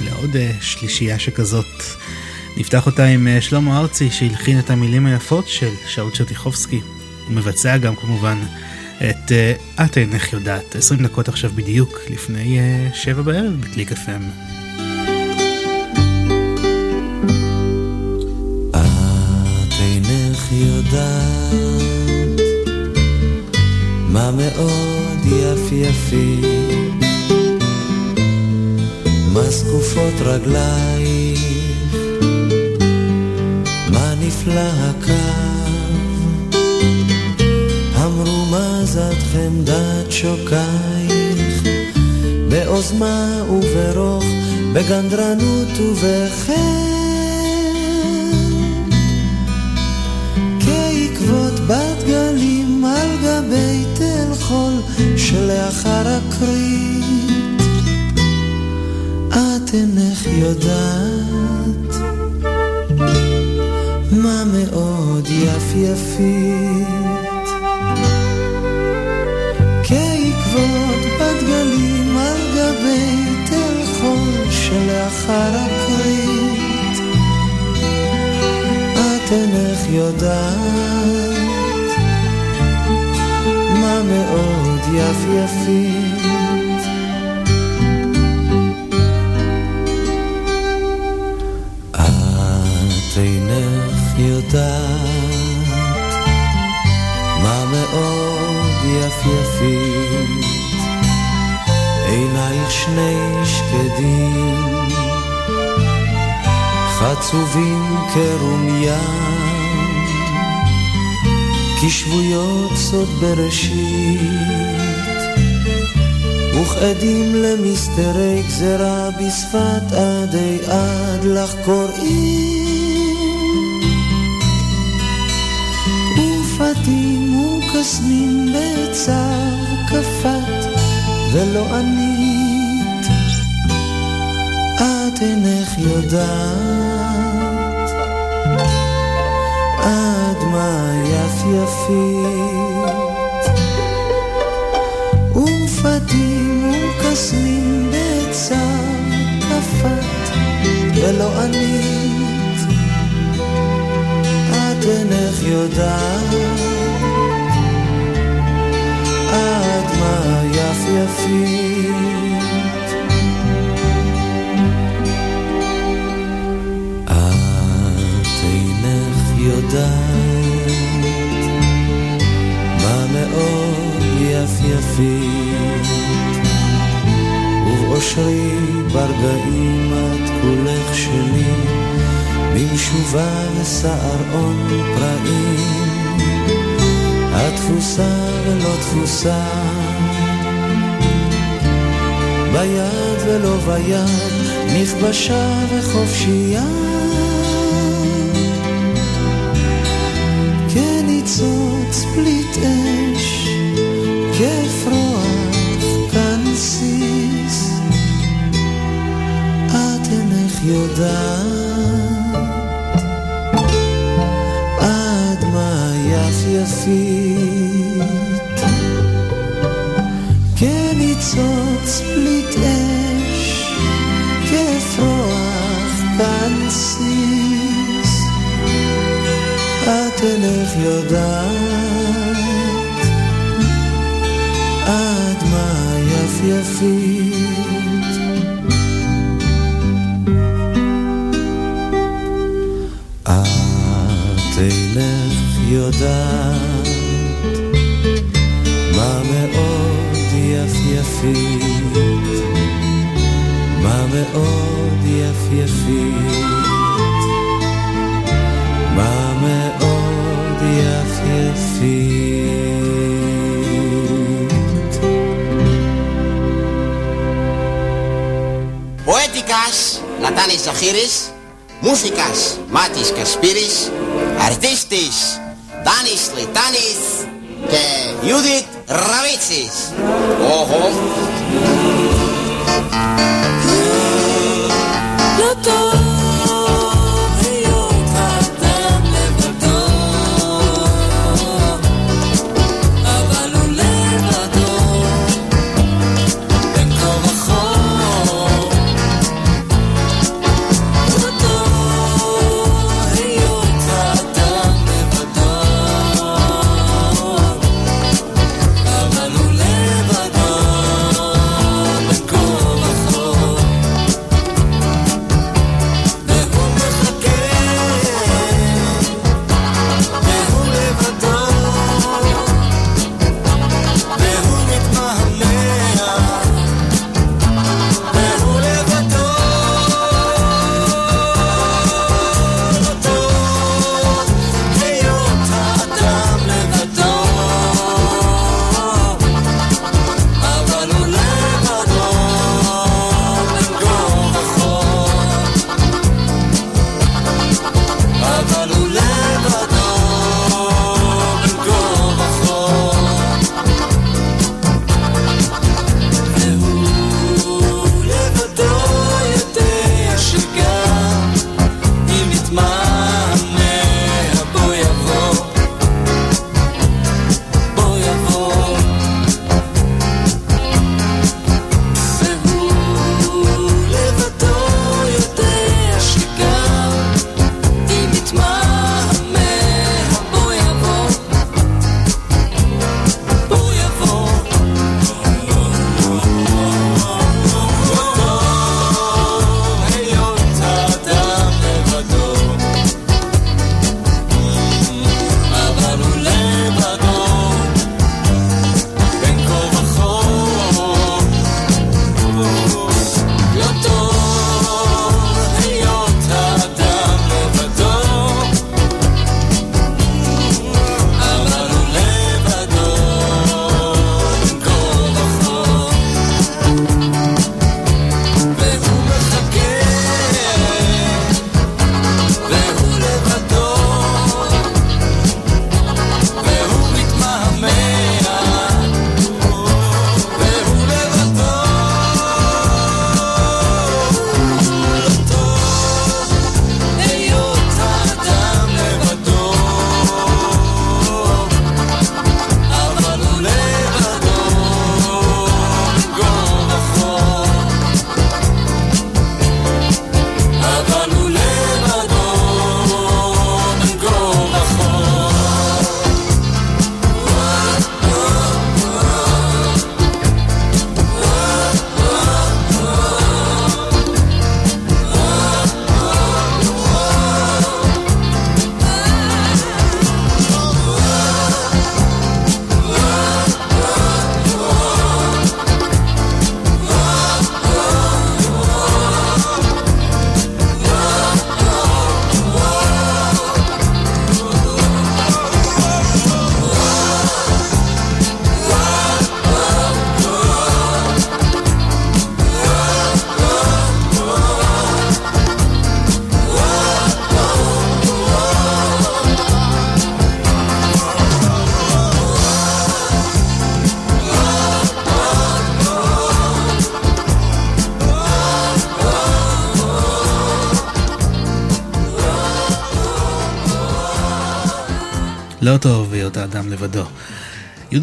לעוד אה, שלישייה שכזאת. נפתח אותה עם אה, שלמה ארצי שהלחין את המילים היפות של שאול צ'רטיחובסקי. הוא מבצע גם כמובן את אה, את אינך יודעת, 20 דקות עכשיו בדיוק לפני שבע בערב בקליק FM. מה מאוד יפייפי מה זקופות רגלייך מה נפלא הקו, המרומזת חמדת שוקייך, בעוזמה וברוך, בגנדרנות ובחן. שלאחר הכרית, את אינך יודעת מה מאוד יפייפית. כעקבות בת גלים על גבי תל חול שלאחר הכרית, את אינך יודעת מה מאוד יפייפית. את אינך יודעת מה מאוד יפייפית עינייך שני שקדים חצובים כרומיה כשבויות סוד בראשית וכעדים למסתרי גזרה בשפת עדי עד לך קוראים. ופתים וקסמים בצר כפת ולא ענית. את אינך יודעת עד מה יפייפית ולא ענית. את אינך יודעת. עד מה יפייפית את אינך יודעת מה מאוד יפייפית. ובאושרי ברגעים את כולך שלי במשובה ושערון פראים. את תפוסה ולא תפוסה. ביד ולא ביד נכבשה וחופשייה כניצוץ פליט אש יודעת עד מה יפייפית כניצוץ פליט אש כפרוח כנסיס את אינך יודעת עד מה יפייפית אינך יודעת מה מאוד יפייפית מה מאוד יפייפית מה מאוד יפייפית Poéticas, Natanis Zachiris, músicas, Matis Kaspiris, Tanis li Tanis, que Judith Ravicis. Ojo.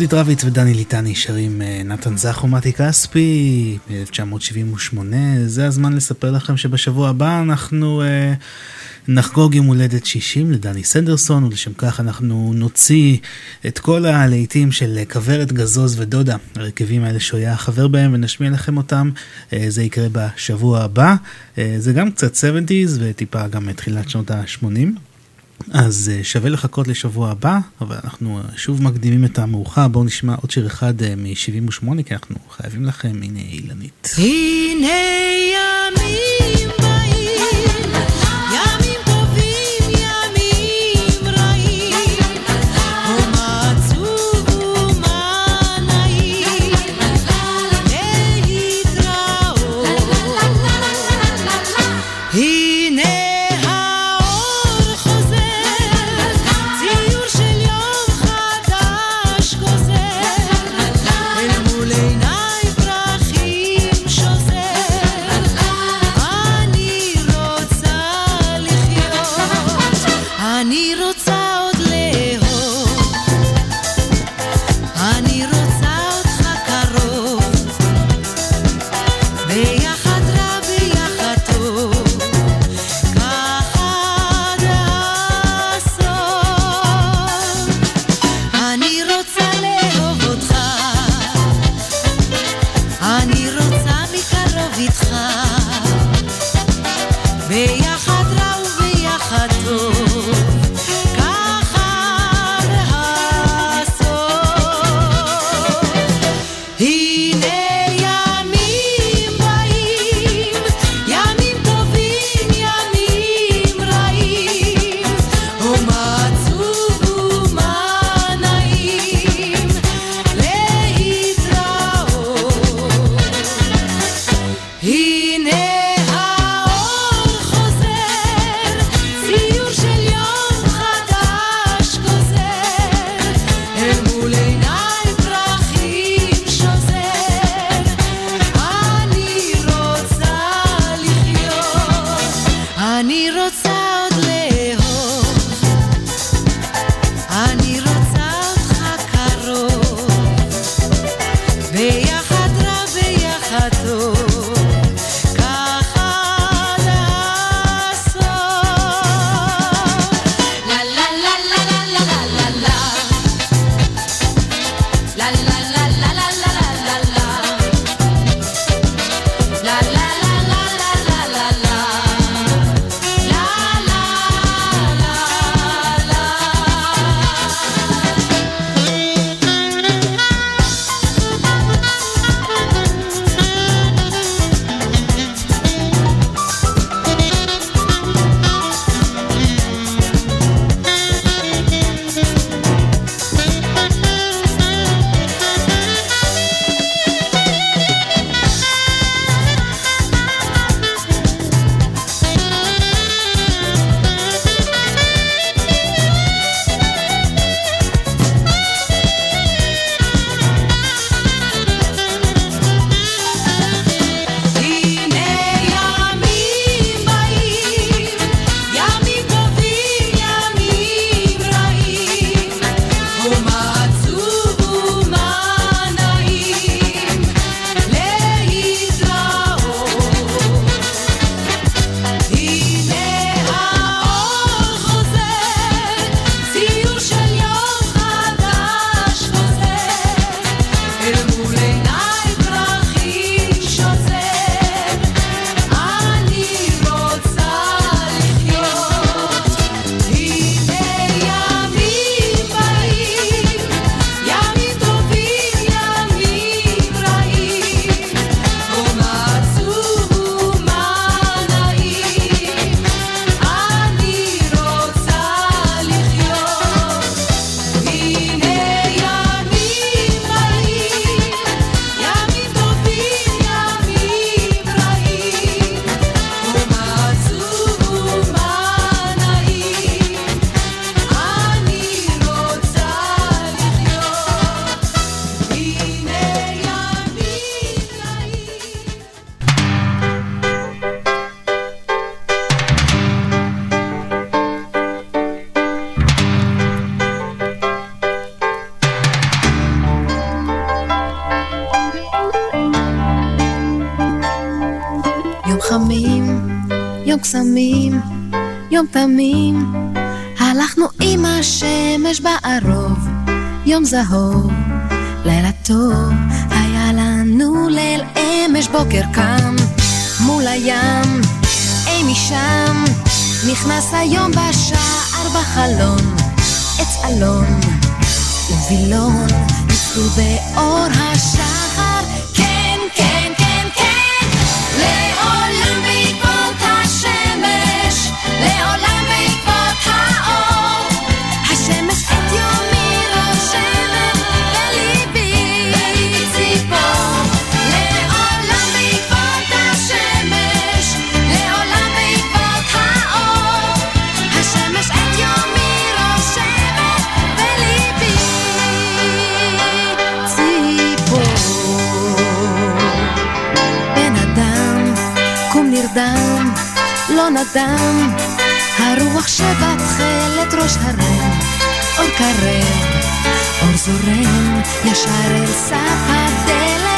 יהודית רביץ ודני ליטני שרים אה, נתן זך ומתי כספי ב-1978. זה הזמן לספר לכם שבשבוע הבא אנחנו אה, נחגוג יום הולדת 60 לדני סנדרסון, ולשם כך אנחנו נוציא את כל הלהיטים של כוורת, גזוז ודודה, הרכבים האלה שהוא היה חבר בהם, ונשמיע לכם אותם. אה, זה יקרה בשבוע הבא. אה, זה גם קצת 70's וטיפה גם תחילת שנות ה-80. אז אה, שווה לחכות לשבוע הבא, אבל אנחנו אה, שוב מקדימים את המאוחר. בואו נשמע עוד שיר אחד אה, מ-78, כי אנחנו חייבים לכם, הנה אילנית. הנה ימים יום זהוב, לילה טוב, היה לנו ליל אמש בוקר קם, מול הים, אי משם, נכנס היום בשער בחלון, עץ אלון ווילון, ניצלו באור השחר, נדם, הרוח שבתכלת ראש הרם, אור קרב, אור זורם, ישר אל סף הדלת,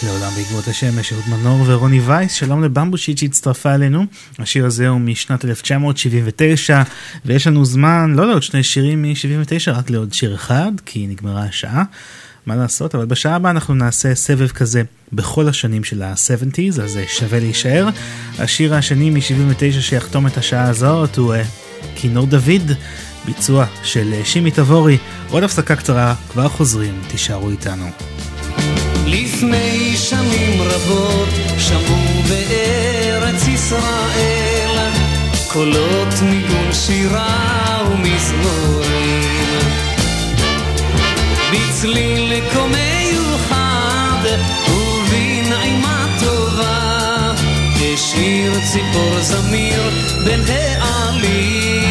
שרי, לעולם בעקבות השמש, אהוד מנור ורוני וייס, שלום לבמבושיט שהצטרפה אלינו. השיר הזה הוא משנת 1979, ויש לנו זמן לא לעוד שני שירים מ-79, רק לעוד שיר אחד, כי נגמרה השעה. מה לעשות, אבל בשעה הבאה אנחנו נעשה סבב כזה בכל השנים של ה-70's, אז אה, שווה להישאר. השיר השני מ-79 שיחתום את השעה הזאת הוא אה, כינור דוד, ביצוע של אה, שימי תבורי. עוד הפסקה קצרה, כבר חוזרים, תישארו איתנו. לפני שנים רבות שמעו בארץ ישראל קולות ניגון שירה ומזמורים. בצליל כה מיוחד ובנעימה טובה השיר ציפור זמיר בין העלים.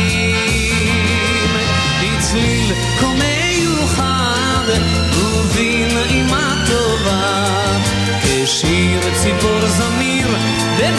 בצליל כה כשיר ציפור זמיר בין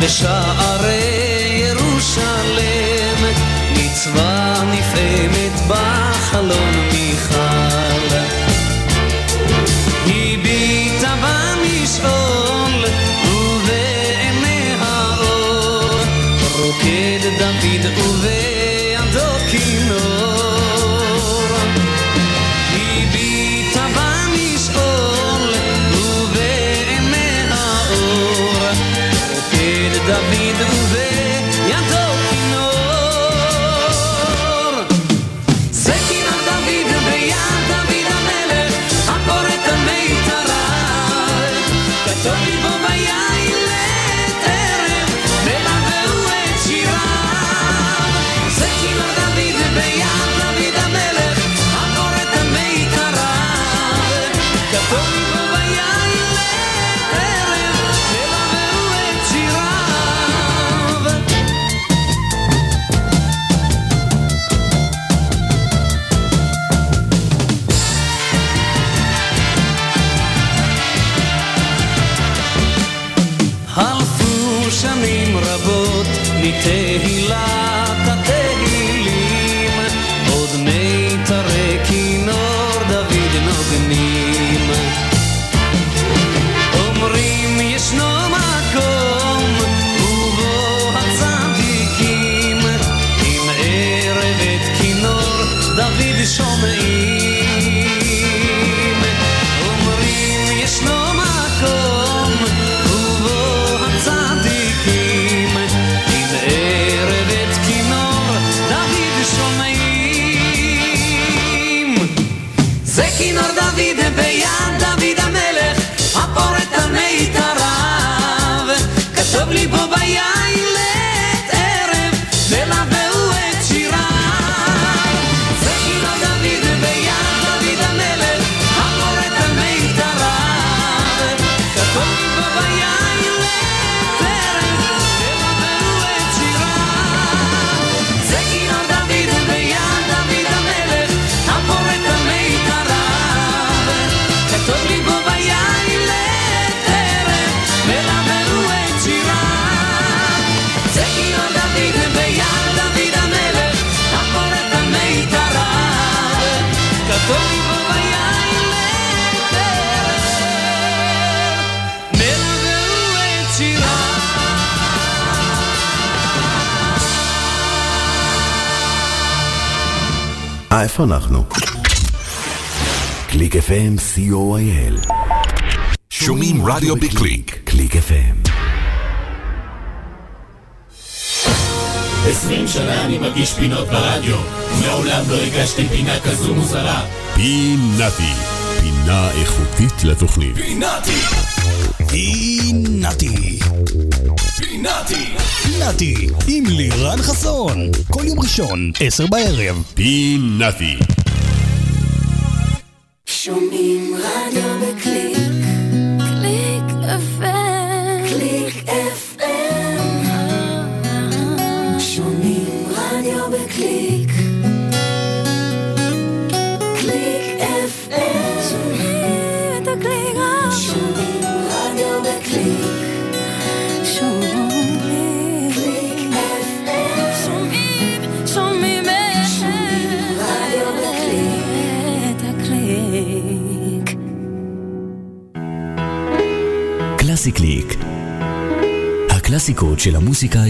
בשערי ירושלם מצווה נפעמת בחלון עשר בערב. פינאתי. música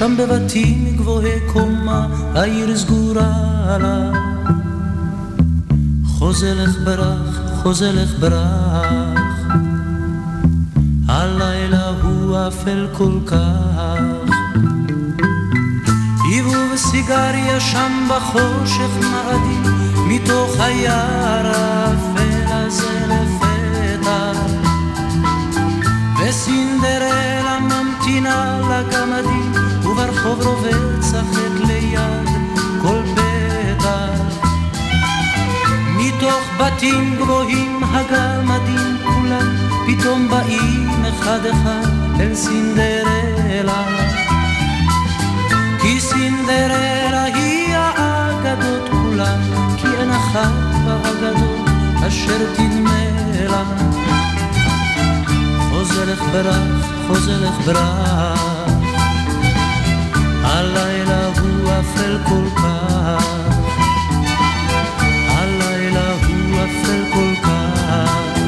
שם בבתים גבוהי קומה, העיר סגורה עליו. חוזלך ברח, חוזלך ברח, הלילה הוא אפל כל כך. עיבוב וסיגריה שם בחושך מאדים, מתוך היער האפל הזה לפתע. וסינדרלה ממתינה לגמדים ברחוב רובה צחק ליד כל פתע. מתוך בתים גבוהים הגמדים כולם פתאום באים אחד אחד אל סינדרלה. כי סינדרלה היא האגדות כולם, כי אין אחת באגדות אשר תנמלה. חוזרך ברח, חוזרך ברח הלילה הוא אפל כל כך, הלילה הוא אפל כל כך.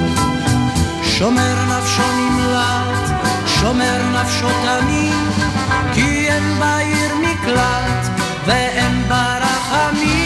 שומר נפשו נמלט, שומר נפשו תמיד, כי אין בעיר מקלט ואין בה רחמים.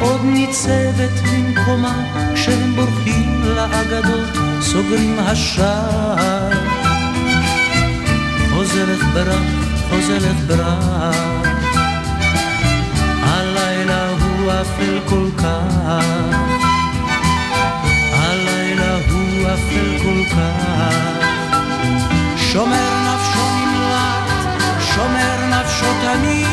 עוד ניצבת במקומה, כשהם בורחים לאגדות, סוגרים השער. חוזרת ברק, חוזרת ברק, הלילה הוא אפל כל כך, הלילה הוא אפל כל כך. שומר נפשו נמלט, שומר נפשו תמיד,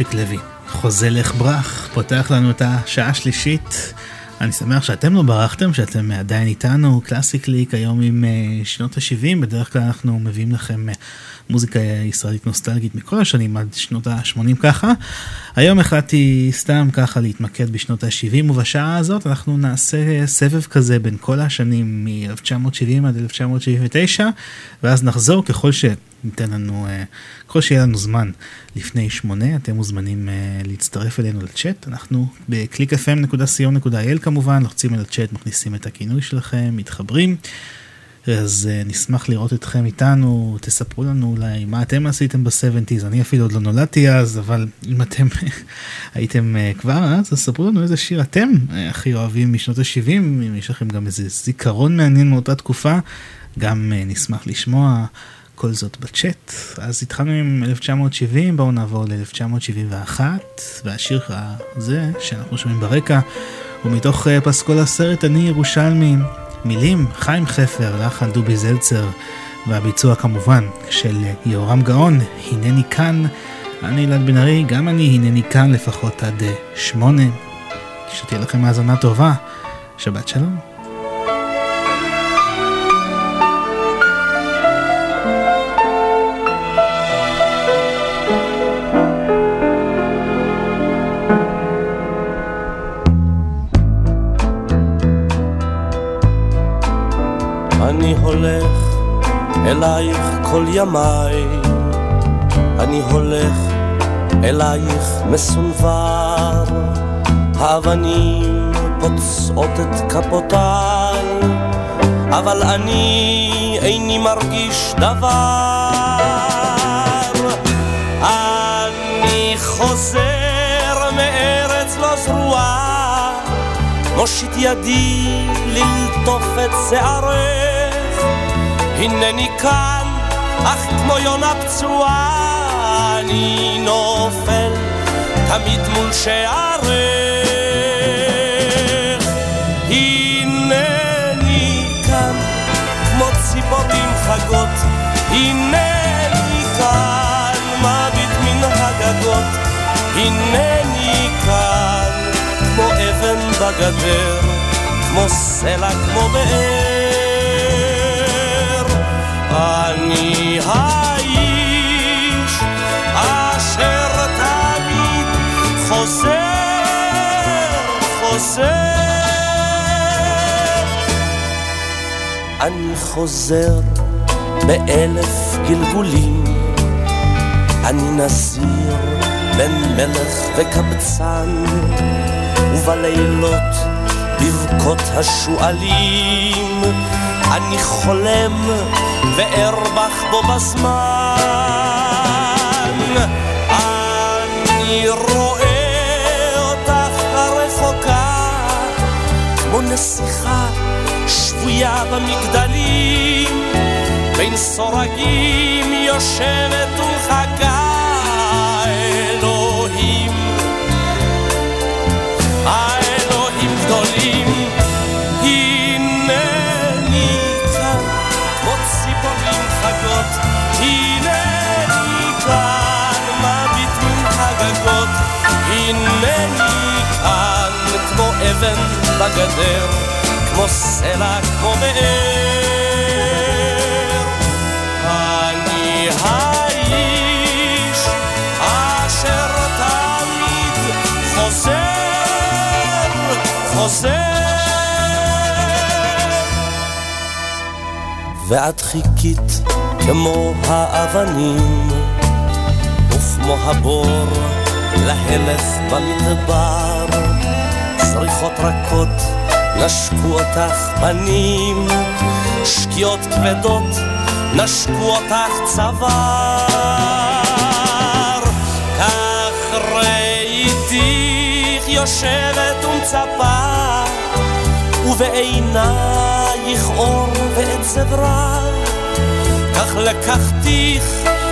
אושיק לוי, חוזה לך ברח, פותח לנו את השעה השלישית. אני שמח שאתם לא ברחתם, שאתם עדיין איתנו, קלאסי קליק היום עם uh, שנות ה-70, בדרך כלל אנחנו מביאים לכם uh, מוזיקה ישראלית נוסטלגית מכל השנים עד שנות ה-80 ככה. היום החלטתי סתם ככה להתמקד בשנות ה-70 ובשעה הזאת אנחנו נעשה סבב כזה בין כל השנים מ-1970 עד 1979 ואז נחזור ככל שניתן לנו, uh, ככל שיהיה לנו זמן. לפני שמונה, אתם מוזמנים uh, להצטרף אלינו לצ'אט, אנחנו ב-clickfm.co.il כמובן, לוחצים על הצ'אט, מכניסים את הכינוי שלכם, מתחברים. אז uh, נשמח לראות אתכם איתנו, תספרו לנו אולי מה אתם עשיתם ב-70's, אני אפילו עוד לא נולדתי אז, אבל אם אתם הייתם uh, כבר אז, אז ספרו לנו איזה שיר אתם uh, הכי אוהבים משנות ה-70, אם יש לכם גם איזה זיכרון מעניין מאותה תקופה, גם uh, נשמח לשמוע כל זאת בצ'אט. אז התחלנו עם 1970, בואו נעבור ל-1971, והשיר הזה שאנחנו שומעים ברקע הוא מתוך uh, פסקול הסרט אני ירושלמי. מילים חיים חפר, לחן דובי זלצר, והביצוע כמובן של יהורם גאון, הנני כאן. אני אלעד בן ארי, גם אני הנני כאן לפחות עד אה, שמונה. שתהיה לכם האזנה טובה, שבת שלום. אלייך כל ימיי, אני הולך אלייך מסונבר, האבנים פוצעות את כפותיי, אבל אני איני מרגיש דבר. אני חוזר מארץ לא זרועה, מושיט ידי ללטוף את שערך, הנני כאן, אך כמו יונה פצועה, אני נופל תמיד מול שערך. הנני כאן, כמו ציפורים חגות, הנני כאן, מביט מן הגגות, הנני כאן, כמו אבן בגדר, כמו סלע, כמו באר. אני חוזר, חוזר. באלף גלגולים, אני נזיר בין מלך וקבצן, ובלילות בבכות השועלים, אני חולם וארבח בו בזמן. אני רואה אותך הרחוקה, כמו נסיכה שבויה במגדלים, בין סורגים יושבת ומחכה אלוהים. האלוהים גדולים, חגות, הנני כאן, מביט מן הגגות, הנני כאן, כמו אבן בגדר, כמו סלע, כמו באר. אני האיש אשר תמיד חוזר, חוזר. ואת חיכית כמו האבנים וכמו הבור להלך במדבר. זריחות רכות נשקו אותך פנים שקיעות כבדות נשקו אותך צוואר. כך ראיתיך יושבת ומצפה ובעינייך אור ועצב רב כך לקחתיך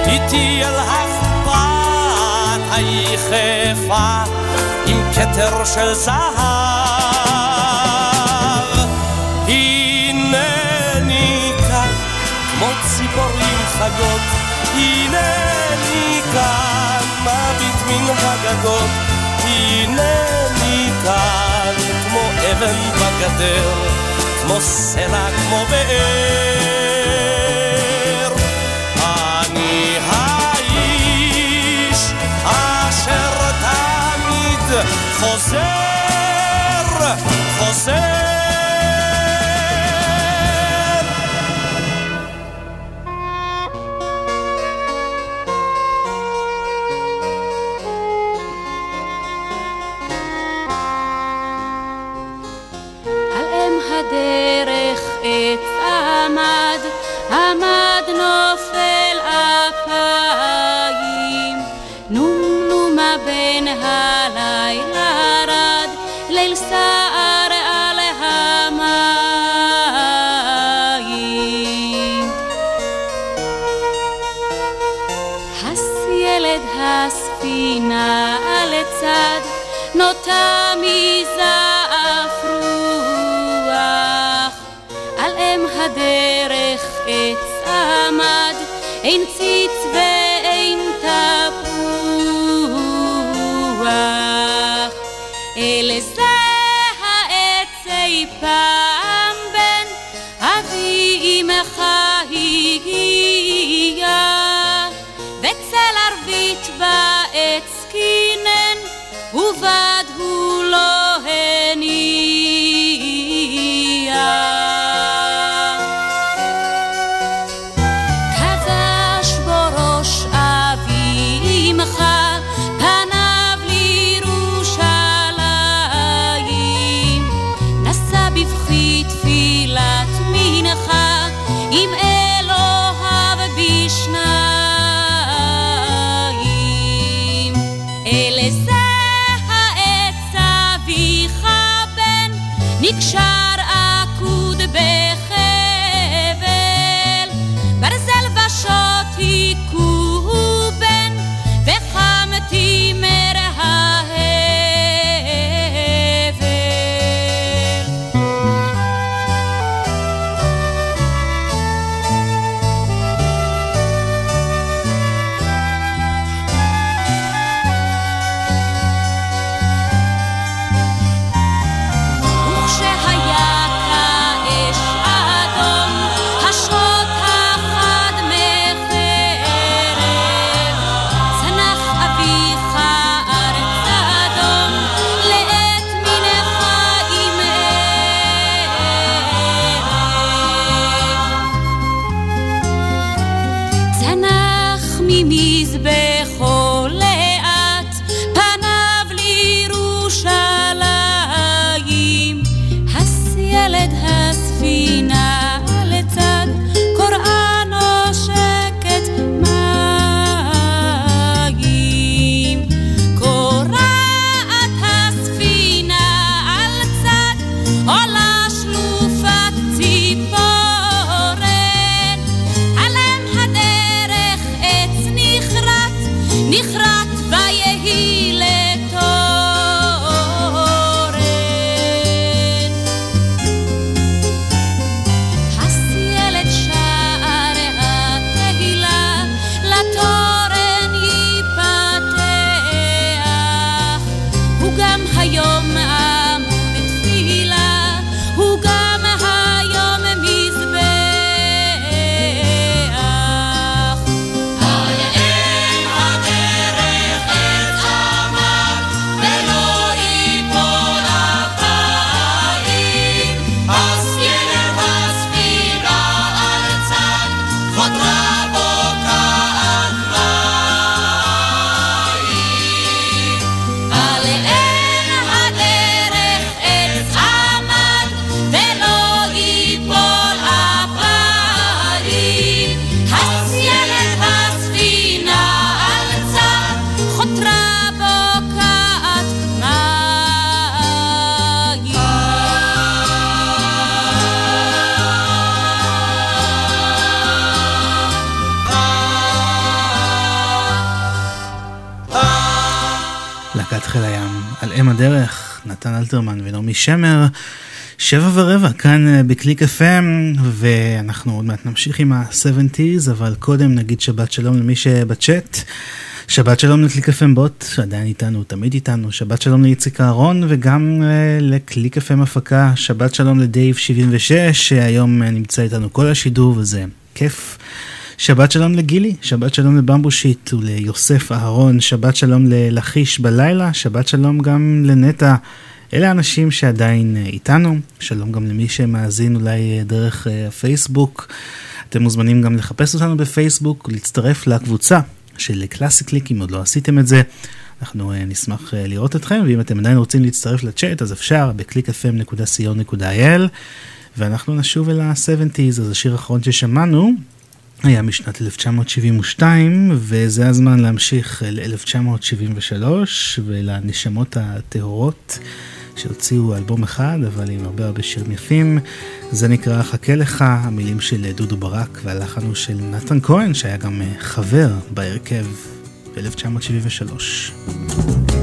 איתי אל החפת היחפה עם כתר של זהב. הנני כאן כמו ציפורים חגות. הנני כאן מביט מן הגגות. הנני כאן כמו אבן בגדר כמו סלע כמו באר חוזר חוזר אם הדרך, נתן אלתרמן ונעמי שמר. שבע ורבע כאן אה, בקליק FM, ואנחנו עוד מעט נמשיך עם ה-70's, אבל קודם נגיד שבת שלום למי שבצ'אט. שבת שלום לקליק FM בוט, שעדיין איתנו, תמיד איתנו. שבת שלום לאיציק אהרון, וגם uh, לקליק FM הפקה. שבת שלום לדייב 76, שהיום uh, נמצא איתנו כל השידור, וזה כיף. שבת שלום לגילי, שבת שלום לבמבושיט וליוסף אהרון, שבת שלום ללכיש בלילה, שבת שלום גם לנטע. אלה האנשים שעדיין אה, איתנו, שלום גם למי שמאזין אולי אה, דרך אה, הפייסבוק. אתם מוזמנים גם לחפש אותנו בפייסבוק ולהצטרף לקבוצה של קלאסי קליק אם עוד לא עשיתם את זה. אנחנו נשמח לראות אתכם, ואם אתם עדיין רוצים להצטרף לצ'אט אז אפשר ב-clickfm.co.il ואנחנו נשוב אל ה-70's, אז השיר האחרון ששמענו היה משנת 1972, וזה הזמן להמשיך ל-1973 ולנשמות הטהורות. שהוציאו אלבום אחד, אבל עם הרבה הרבה שירים יפים. זה נקרא חכה לך, המילים של דודו ברק והלחן הוא של נתן כהן, שהיה גם חבר בהרכב ב-1973.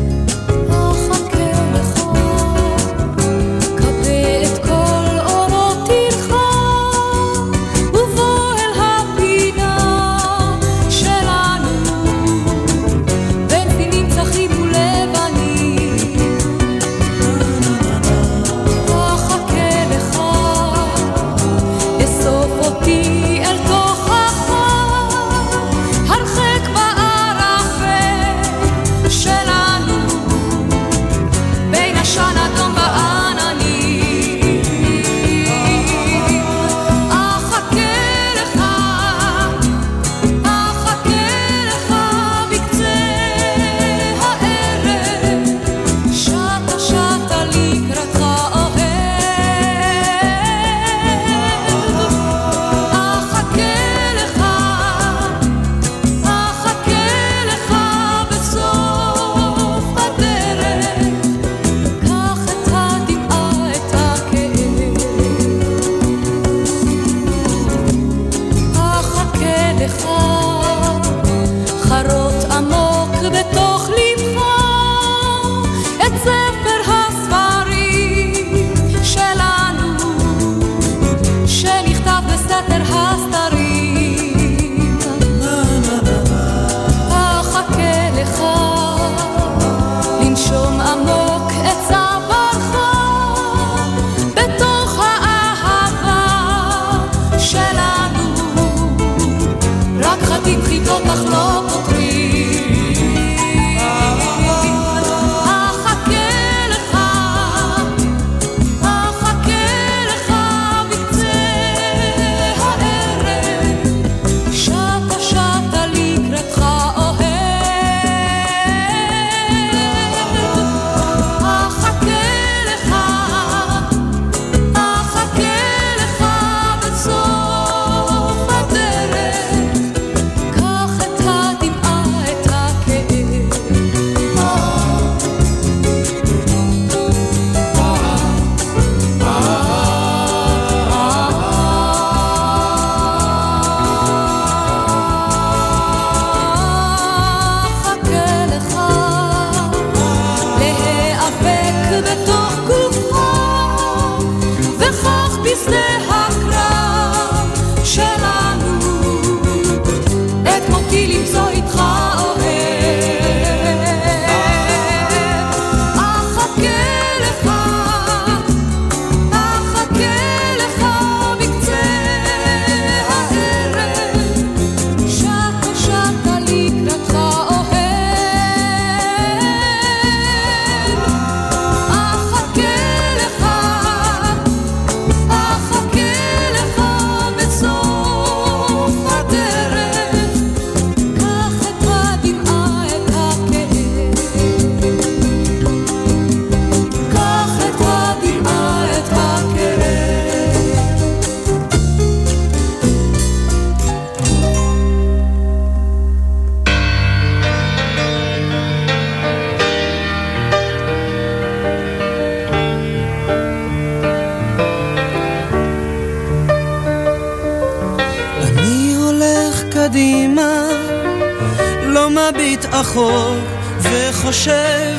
אחור וחושב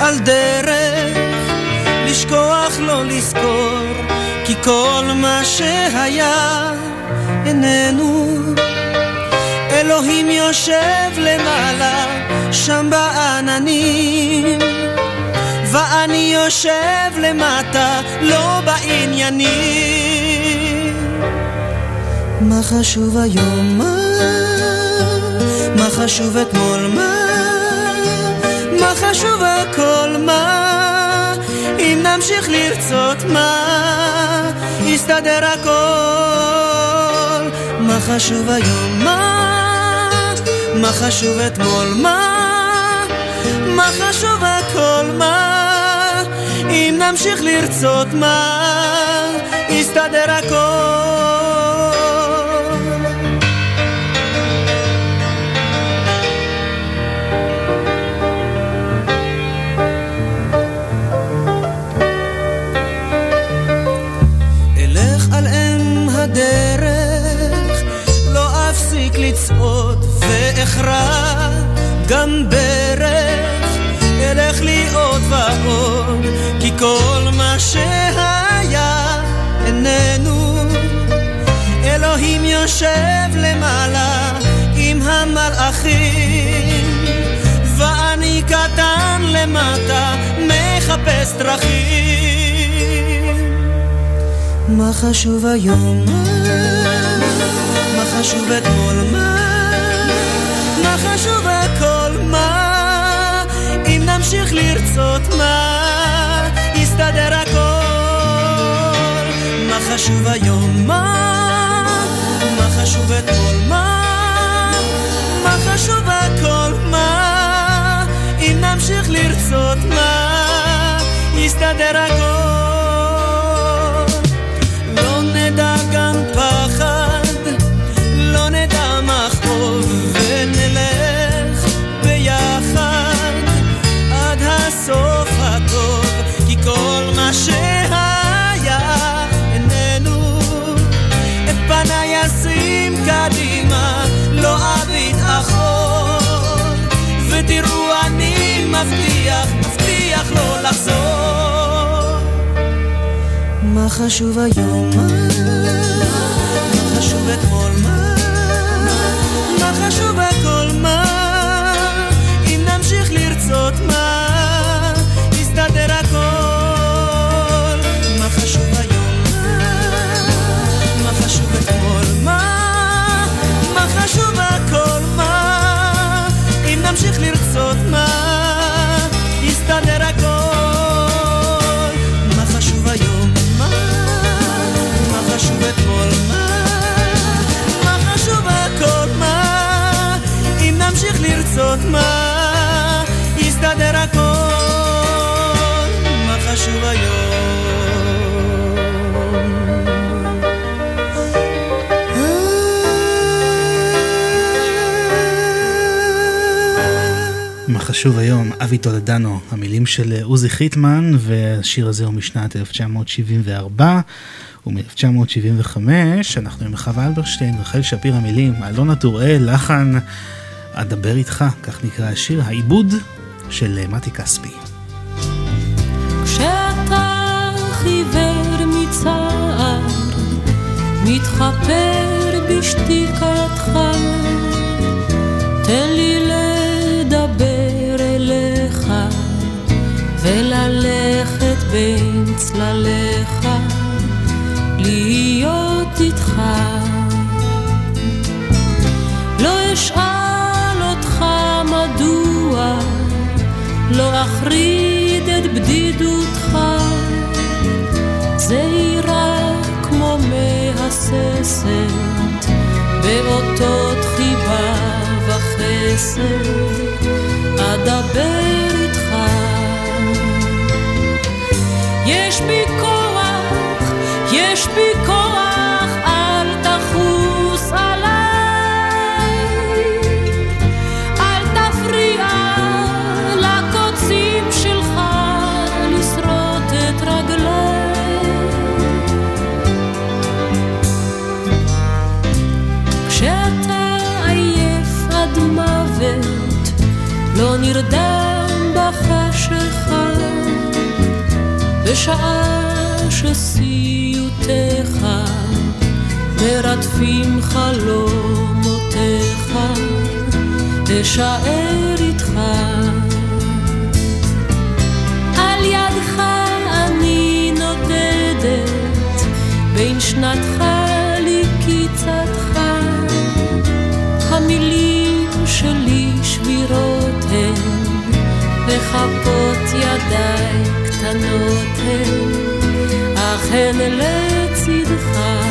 על דרך לשכוח לא לזכור כי כל מה שהיה איננו אלוהים יושב למעלה שם בעננים ואני יושב למטה לא בעניינים מה חשוב היום מה? חשוב אתמול מה? מה חשוב הכל מה? אם נמשיך לרצות מה? יסתדר הכל מה חשוב היום מה? מה חשוב אתמול מה? מה חשוב הכל מה? אם נמשיך לרצות מה? יסתדר הכל ואכרע גם ברך, אלך לי עוד ועוד, כי כל מה שהיה איננו. אלוהים יושב למעלה עם המלאכים, ואני קטן למטה מחפש דרכים. מה חשוב היום? מה חשוב אתמול? מה אם נמשיך לרצות מה? יסתדר הכל. מה חשוב היום? מה? מה חשוב אתמול? מה? מה חשוב הכל? מה? אם נמשיך לרצות מה? יסתדר הכל. חשוב היום? מה? מה חשוב אתמול? מה? מה חשוב הכל? מה? אם נמשיך לרצות מה? יסתדר הכל. מה חשוב היום? מה? חשוב אתמול? מה? מה חשוב הכל? מה? אם נמשיך לרצות מה? יסתדר הכל. חשוב מה? חשוב היום, אבי טולדנו, המילים של עוזי חיטמן, והשיר הזה הוא משנת 1974 ומ-1975, אנחנו עם חווה אלברשטיין, רחל שפיר המילים, אלונה טוראל, לחן, אדבר איתך, כך נקרא השיר, העיבוד של מתי כספי. חיוור וללכת בין צלליך, להיות איתך. לא אשאל אותך מדוע, לא אחריד את בדידותך, זהירה כמו מהססת, באותות חיבה וחסד, אדבר איתך. יש בי כוח, יש בי בשעה שסיוטיך מרדפים חלומותיך, אשאר איתך. על ידך אני נודדת, בין שנתך לקיצתך. המילים שלי שבירות הן, וכפות ידיי הן, אך הן לצדך.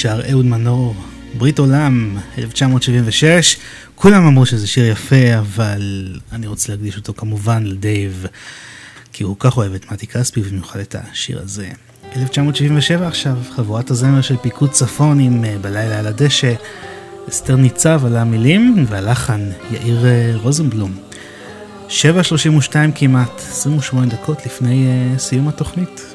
שר אהוד מנור, ברית עולם, 1976. כולם אמרו שזה שיר יפה, אבל אני רוצה להקדיש אותו כמובן לדייב, כי הוא כך אוהב את מתי כספי, ובמיוחד את השיר הזה. 1977 עכשיו, חבורת הזמר של פיקוד צפון עם אה, בלילה על הדשא, אסתר ניצב על המילים, והלחן יאיר אה, רוזנבלום. 7.32 כמעט, 28 דקות לפני uh, סיום התוכנית.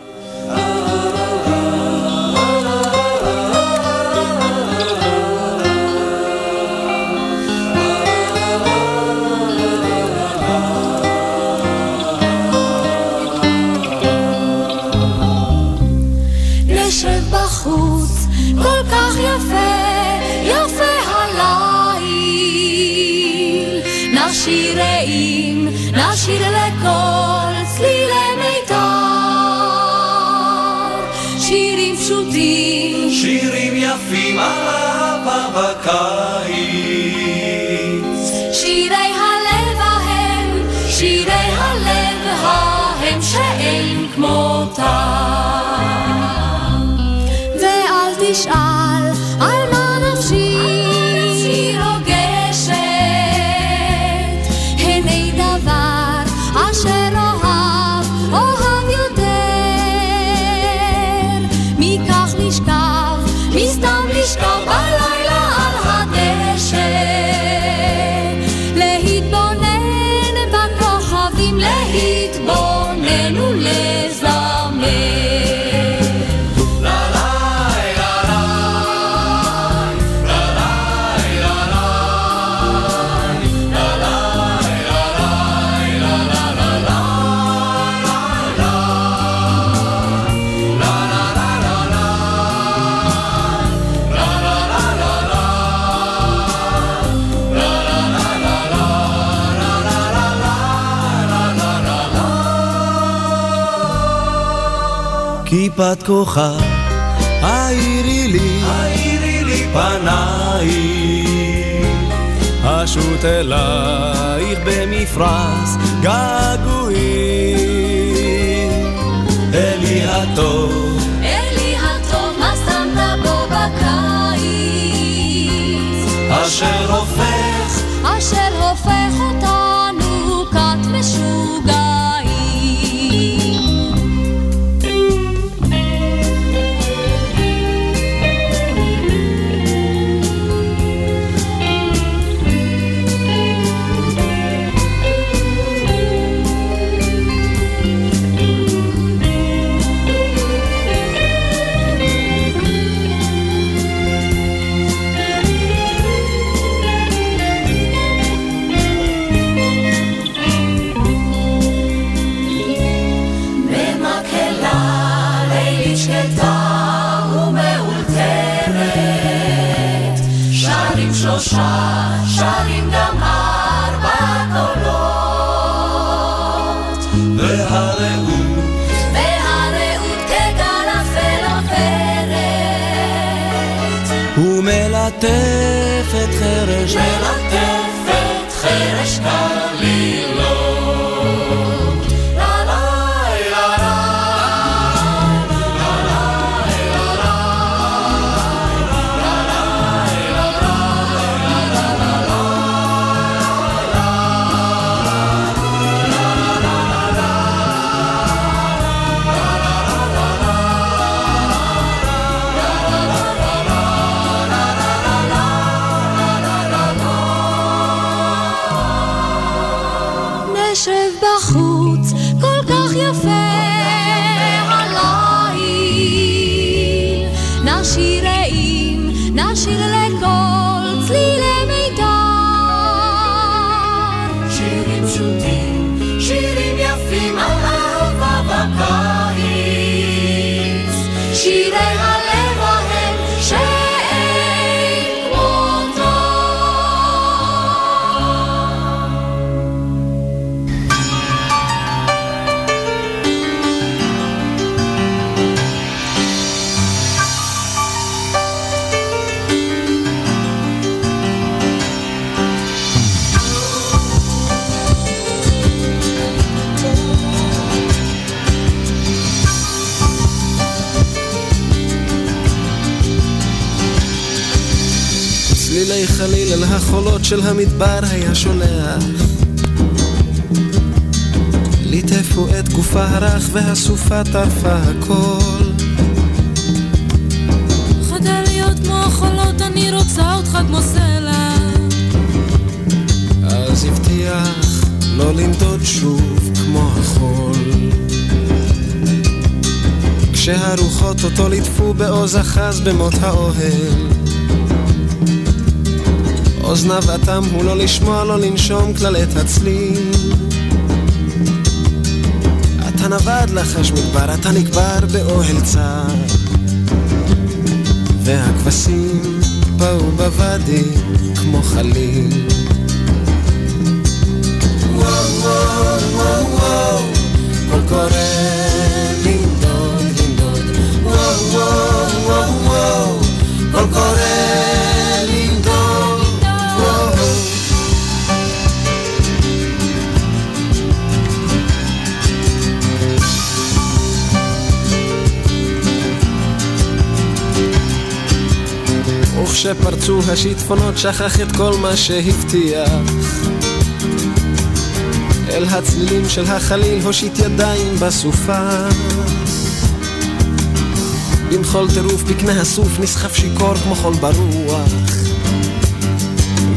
כיפת כוכב, האירי לי, האירי לי פנייך, אשוט אלייך במפרש געגועים. אלי הטוב, אלי הטוב, מה שמת בו בקיץ? אשר ומלטפת חרש, מלטפת של המדבר היה שולח. ליטפו את גופה הרך והסופה טרפה הכל. חדל להיות כמו החולות, אני רוצה אותך כמו סלע. אז הבטיח לא לנדוד שוב כמו החול. כשהרוחות אותו ליטפו בעוז אחז במות האוהל אוזניו אטם הוא לא לשמוע, לא לנשום כלל את הצליל. אתה נבד לחש מדבר, אתה נקבר באוהל צר. והכבשים באו בוואדי כמו חליל. וואו וואו וואו וואו קול קורא וכשפרצו השיטפונות שכח את כל מה שהבטיח. אל הצלילים של החליל הושיט ידיים בסופה. במחול טירוף בקנה הסוף נסחף שיכור כמו חול ברוח.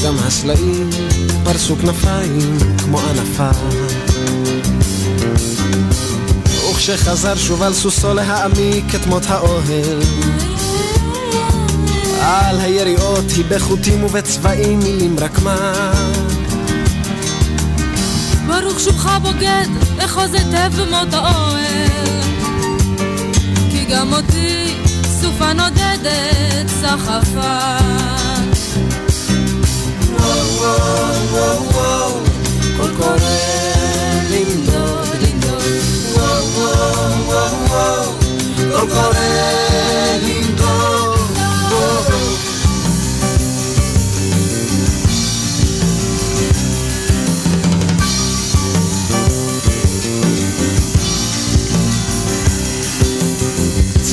גם הסלעים פרסו כנפיים כמו ענפה. וכשחזר שוב על סוסו להעמיק את מות האוהל על היריעות היא בחוטים ובצבעים מילים רק מה ברוך שובך בוגד, אחוז היטב במות האוהל. כי גם אותי סופה נודדת סחפה. וואו וואו וואו וואו קול קורא לנדוד וואו וואו וואו וואו קורא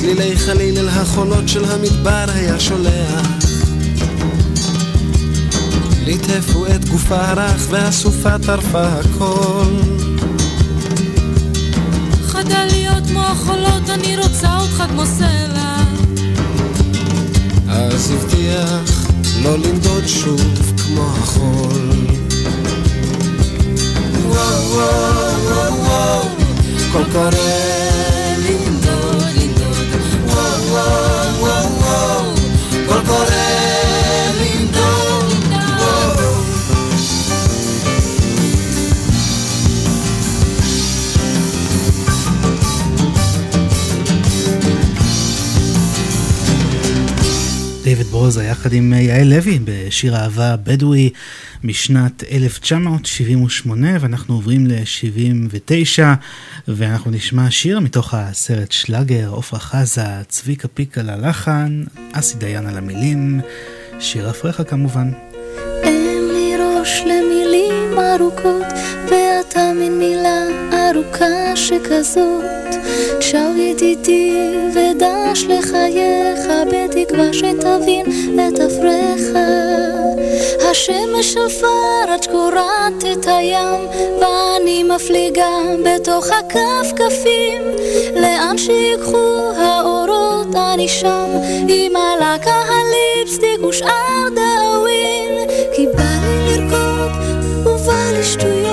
צלילי חליל אל החולות של המדבר היה שולח. ליטפו את גופה הרך והסופה טרפה הכל. חדל להיות כמו החולות, אני רוצה אותך כמו סלע. אז הבטיח לא לנדוד שוב כמו החול. וואו וואו וואו וואו קול קורא דיוויד יחד עם יעל לוי בשיר אהבה הבדואי משנת 1978 ואנחנו עוברים ל-79 ואנחנו נשמע שיר מתוך הסרט שלאגר, עפרה חזה, צביקה פיק על הלחן, אסי דיין על המילים, שיר אפריך כמובן. אין לי ראש למילים ארוכות, ואתה מין מילה ארוכה שכזאת. שר ידידי ודש לחייך, בתקווה שתבין את אפריך. השמש שפר עד שקורעת את הים, ואני מפליגה בתוך הכפכפים. לאן שיקחו האורות אני שם, עם הלקה הליפסטיק ושאר דאווין. כי בא לי לרקוד ובא לי שטויות,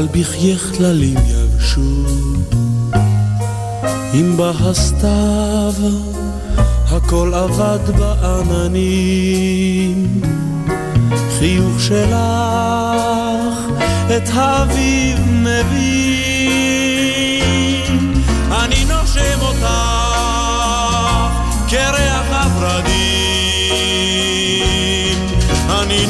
על בחייך כללים יבשו. אם בא הסתיו, הכל אבד בעננים. חיוך שלך את האביב מביא. אני נושם אותך כריח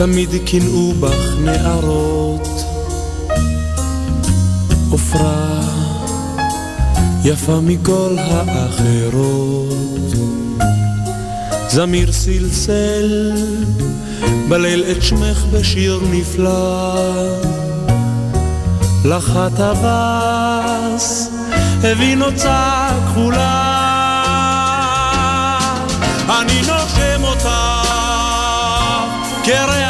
תמיד קינאו בך נערות עופרה יפה מכל האחרות. זמיר סלסל בליל את שמך בשיר נפלא. לך הטווס הביא נוצה כחולה. אני נושם אותך כריח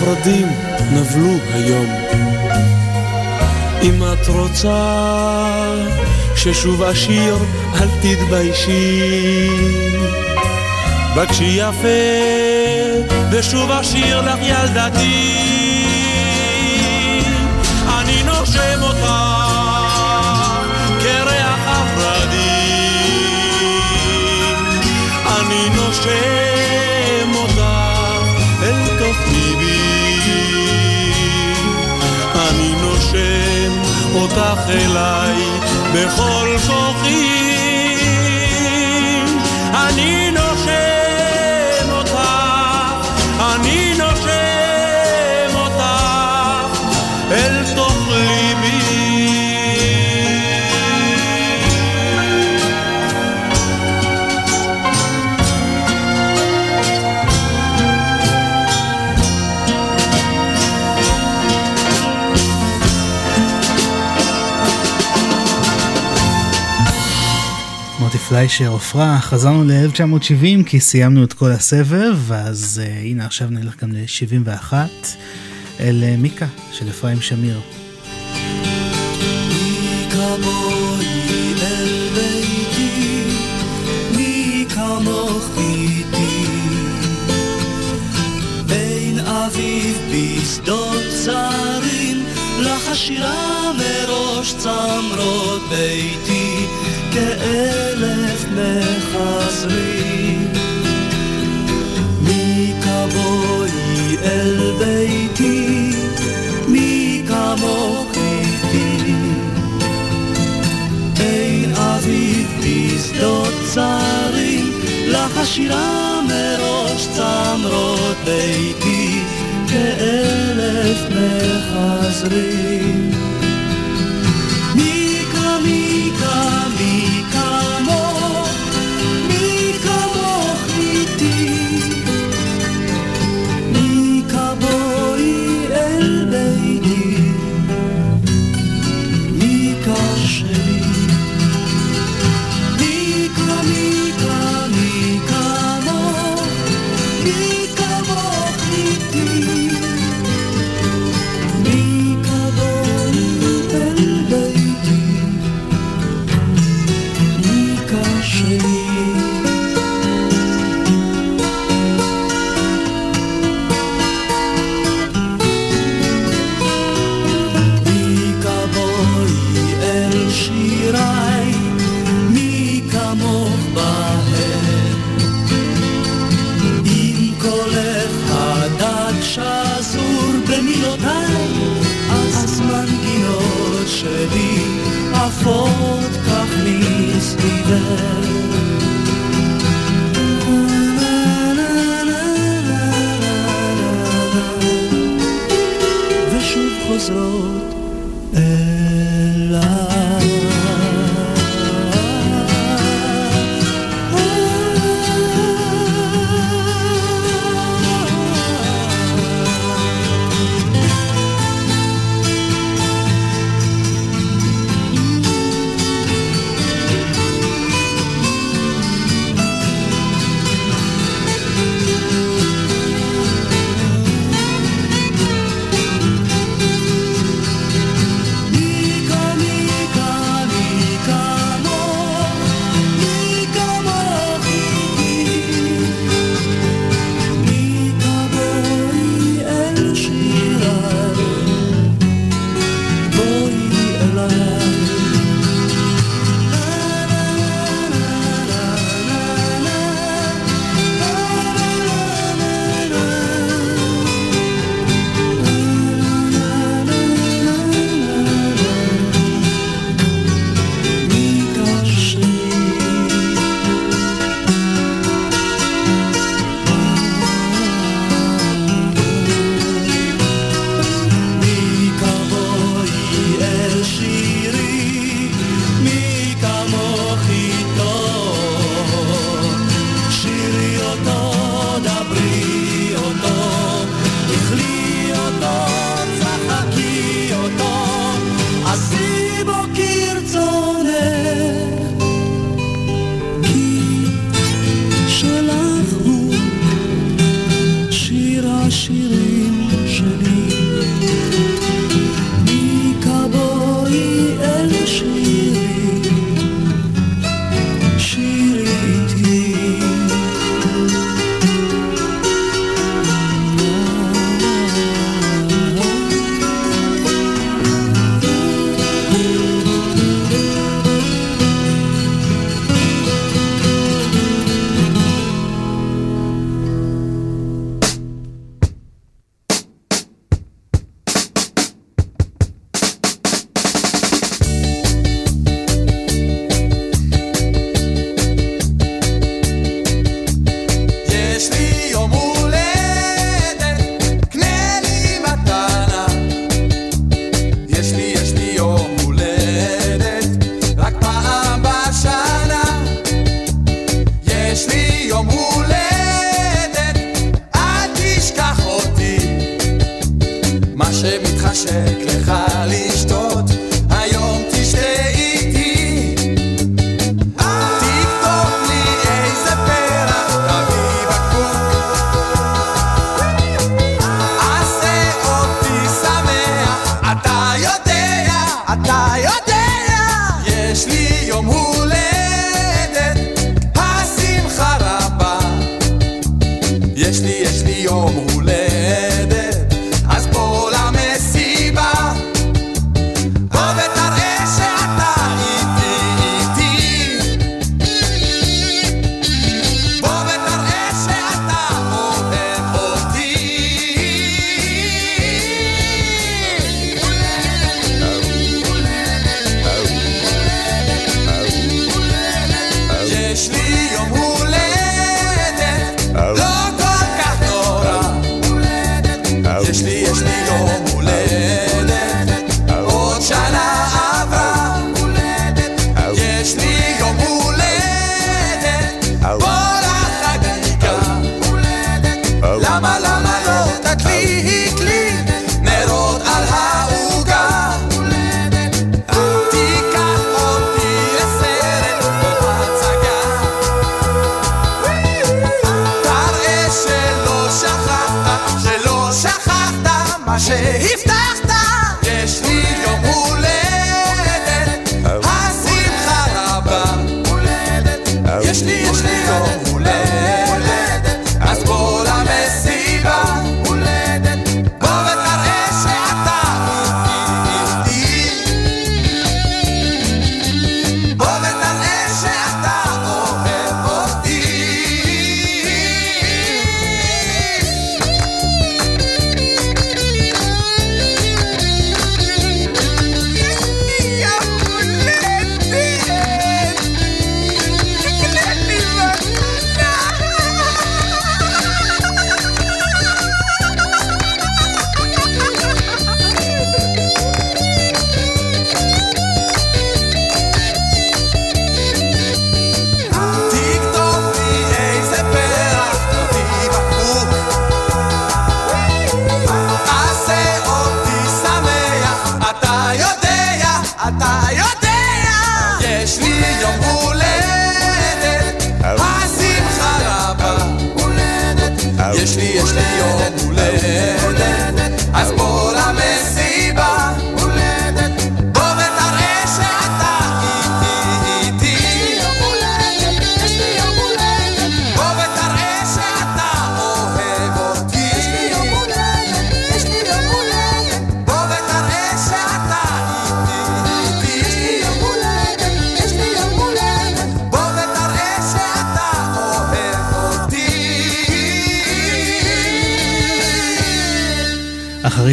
כל הורדים נבלו היום. אם את רוצה ששוב אשיר, אל תתביישי. בקשי יפה, ושוב אשיר לך ילדתי. אותך אליי בכל כוחי. פליישר, עופרה, חזרנו ל-1970 כי סיימנו את כל הסבב, אז uh, הנה עכשיו נלך גם ל-71, אל uh, מיקה של אפרים שמיר. השירה מראש צמרות ביתי, כאלף מחזרים. there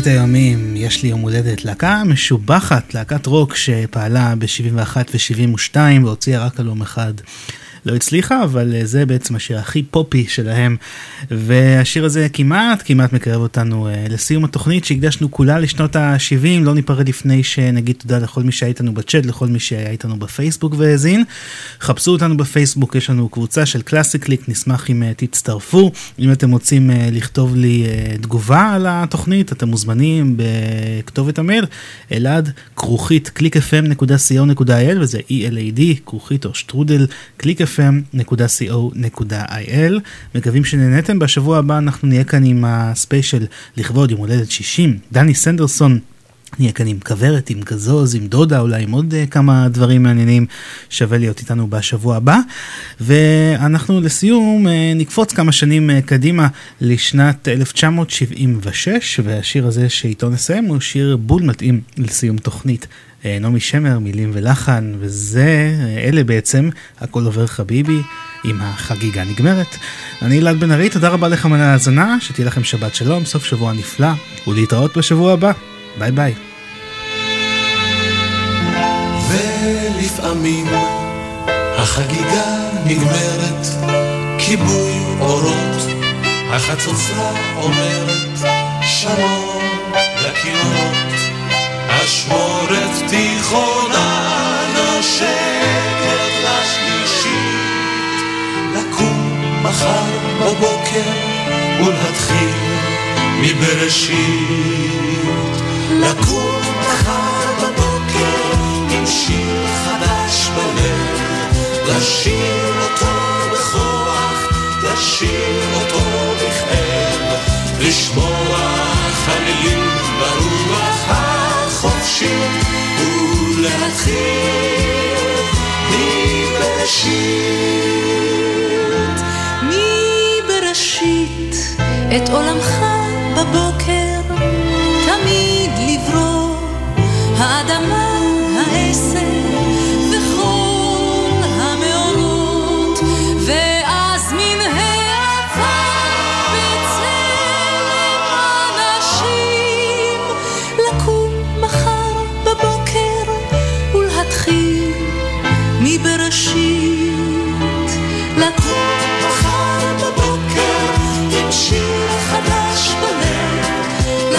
הימים, יש לי יום הולדת, להקה משובחת, להקת רוק שפעלה ב-71 ו-72 והוציאה רק אלבום אחד. לא הצליחה, אבל אה, זה בעצם השיר הכי פופי שלהם. והשיר הזה כמעט, כמעט מקרב אותנו אה, לסיום התוכנית שהקדשנו כולה לשנות ה-70. לא ניפרד לפני שנגיד תודה לכל מי שהיה איתנו בצ'אט, לכל מי שהיה איתנו בפייסבוק והאזין. חפשו אותנו בפייסבוק, יש לנו קבוצה של קלאסי קליק, נשמח אם אה, תצטרפו. אם אתם רוצים לכתוב לי תגובה על התוכנית, אתם מוזמנים בכתובת המייל, אלעד כרוכית clickfm.co.il וזה E-L-A-D, כרוכית או שטרודל, clickfm.co.il. מקווים שנהניתם, בשבוע הבא אנחנו נהיה כאן עם הספיישל לכבוד יום הולדת 60, דני סנדרסון. נהיה כאן עם כוורת, עם גזוז, עם דודה, אולי עם עוד uh, כמה דברים מעניינים. שווה להיות איתנו בשבוע הבא. ואנחנו לסיום uh, נקפוץ כמה שנים uh, קדימה לשנת 1976, והשיר הזה שאיתו נסיים הוא שיר בול מתאים לסיום תוכנית. Uh, נעמי שמר, מילים ולחן, וזה, uh, אלה בעצם, הכל עובר חביבי. עם החגיגה נגמרת. אני אלעד בן ארי, תודה רבה לכם על ההאזנה, שתהיה לכם שבת שלום, סוף שבוע נפלא, ולהתראות בשבוע הבא. ביי ביי. ולפעמים החגיגה נגמרת, כיבוי אורות, החצוצרה אומרת שלום לכינורות, אשמורת תיכונה נושקת לשלישית, לקום מחר בבוקר ולהתחיל מבראשית, לקום מחר בבוקר עם שיר חדש בלב, לשיר אותו בכוח, לשיר אותו בכאב, לשמוע חלילים ברוח החופשית, ולהתחיל מבראשית. מבראשית את עולמך בבוקר תמיד לברוא האדמה, העשר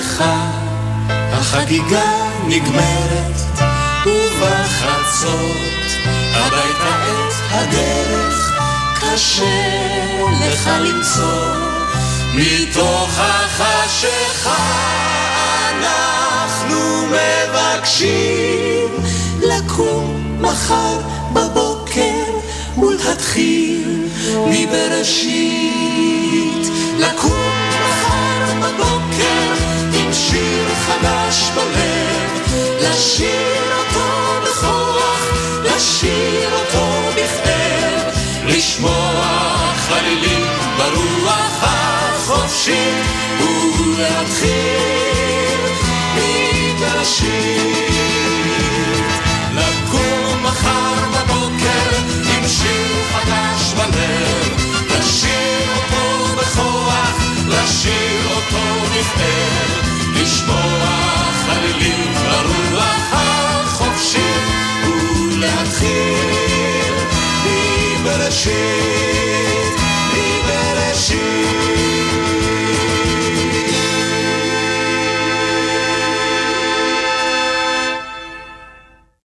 אצלך החגיגה נגמרת, ובחצות הביתה את הדרך, קשה לך למצוא מתוך החשיכה. אנחנו מבקשים לקום מחר בבוקר ולהתחיל מבראשית. לקום חדש בלב, לשיר אותו בכוח, לשיר אותו בכאב, לשמוע חלילים ברוח החופשי, ולהתחיל מתלשיר. לקום מחר בבוקר עם שיר חדש בלב, לשיר אותו בכוח, לשיר אותו בכאב. Brasil, viva Brasil.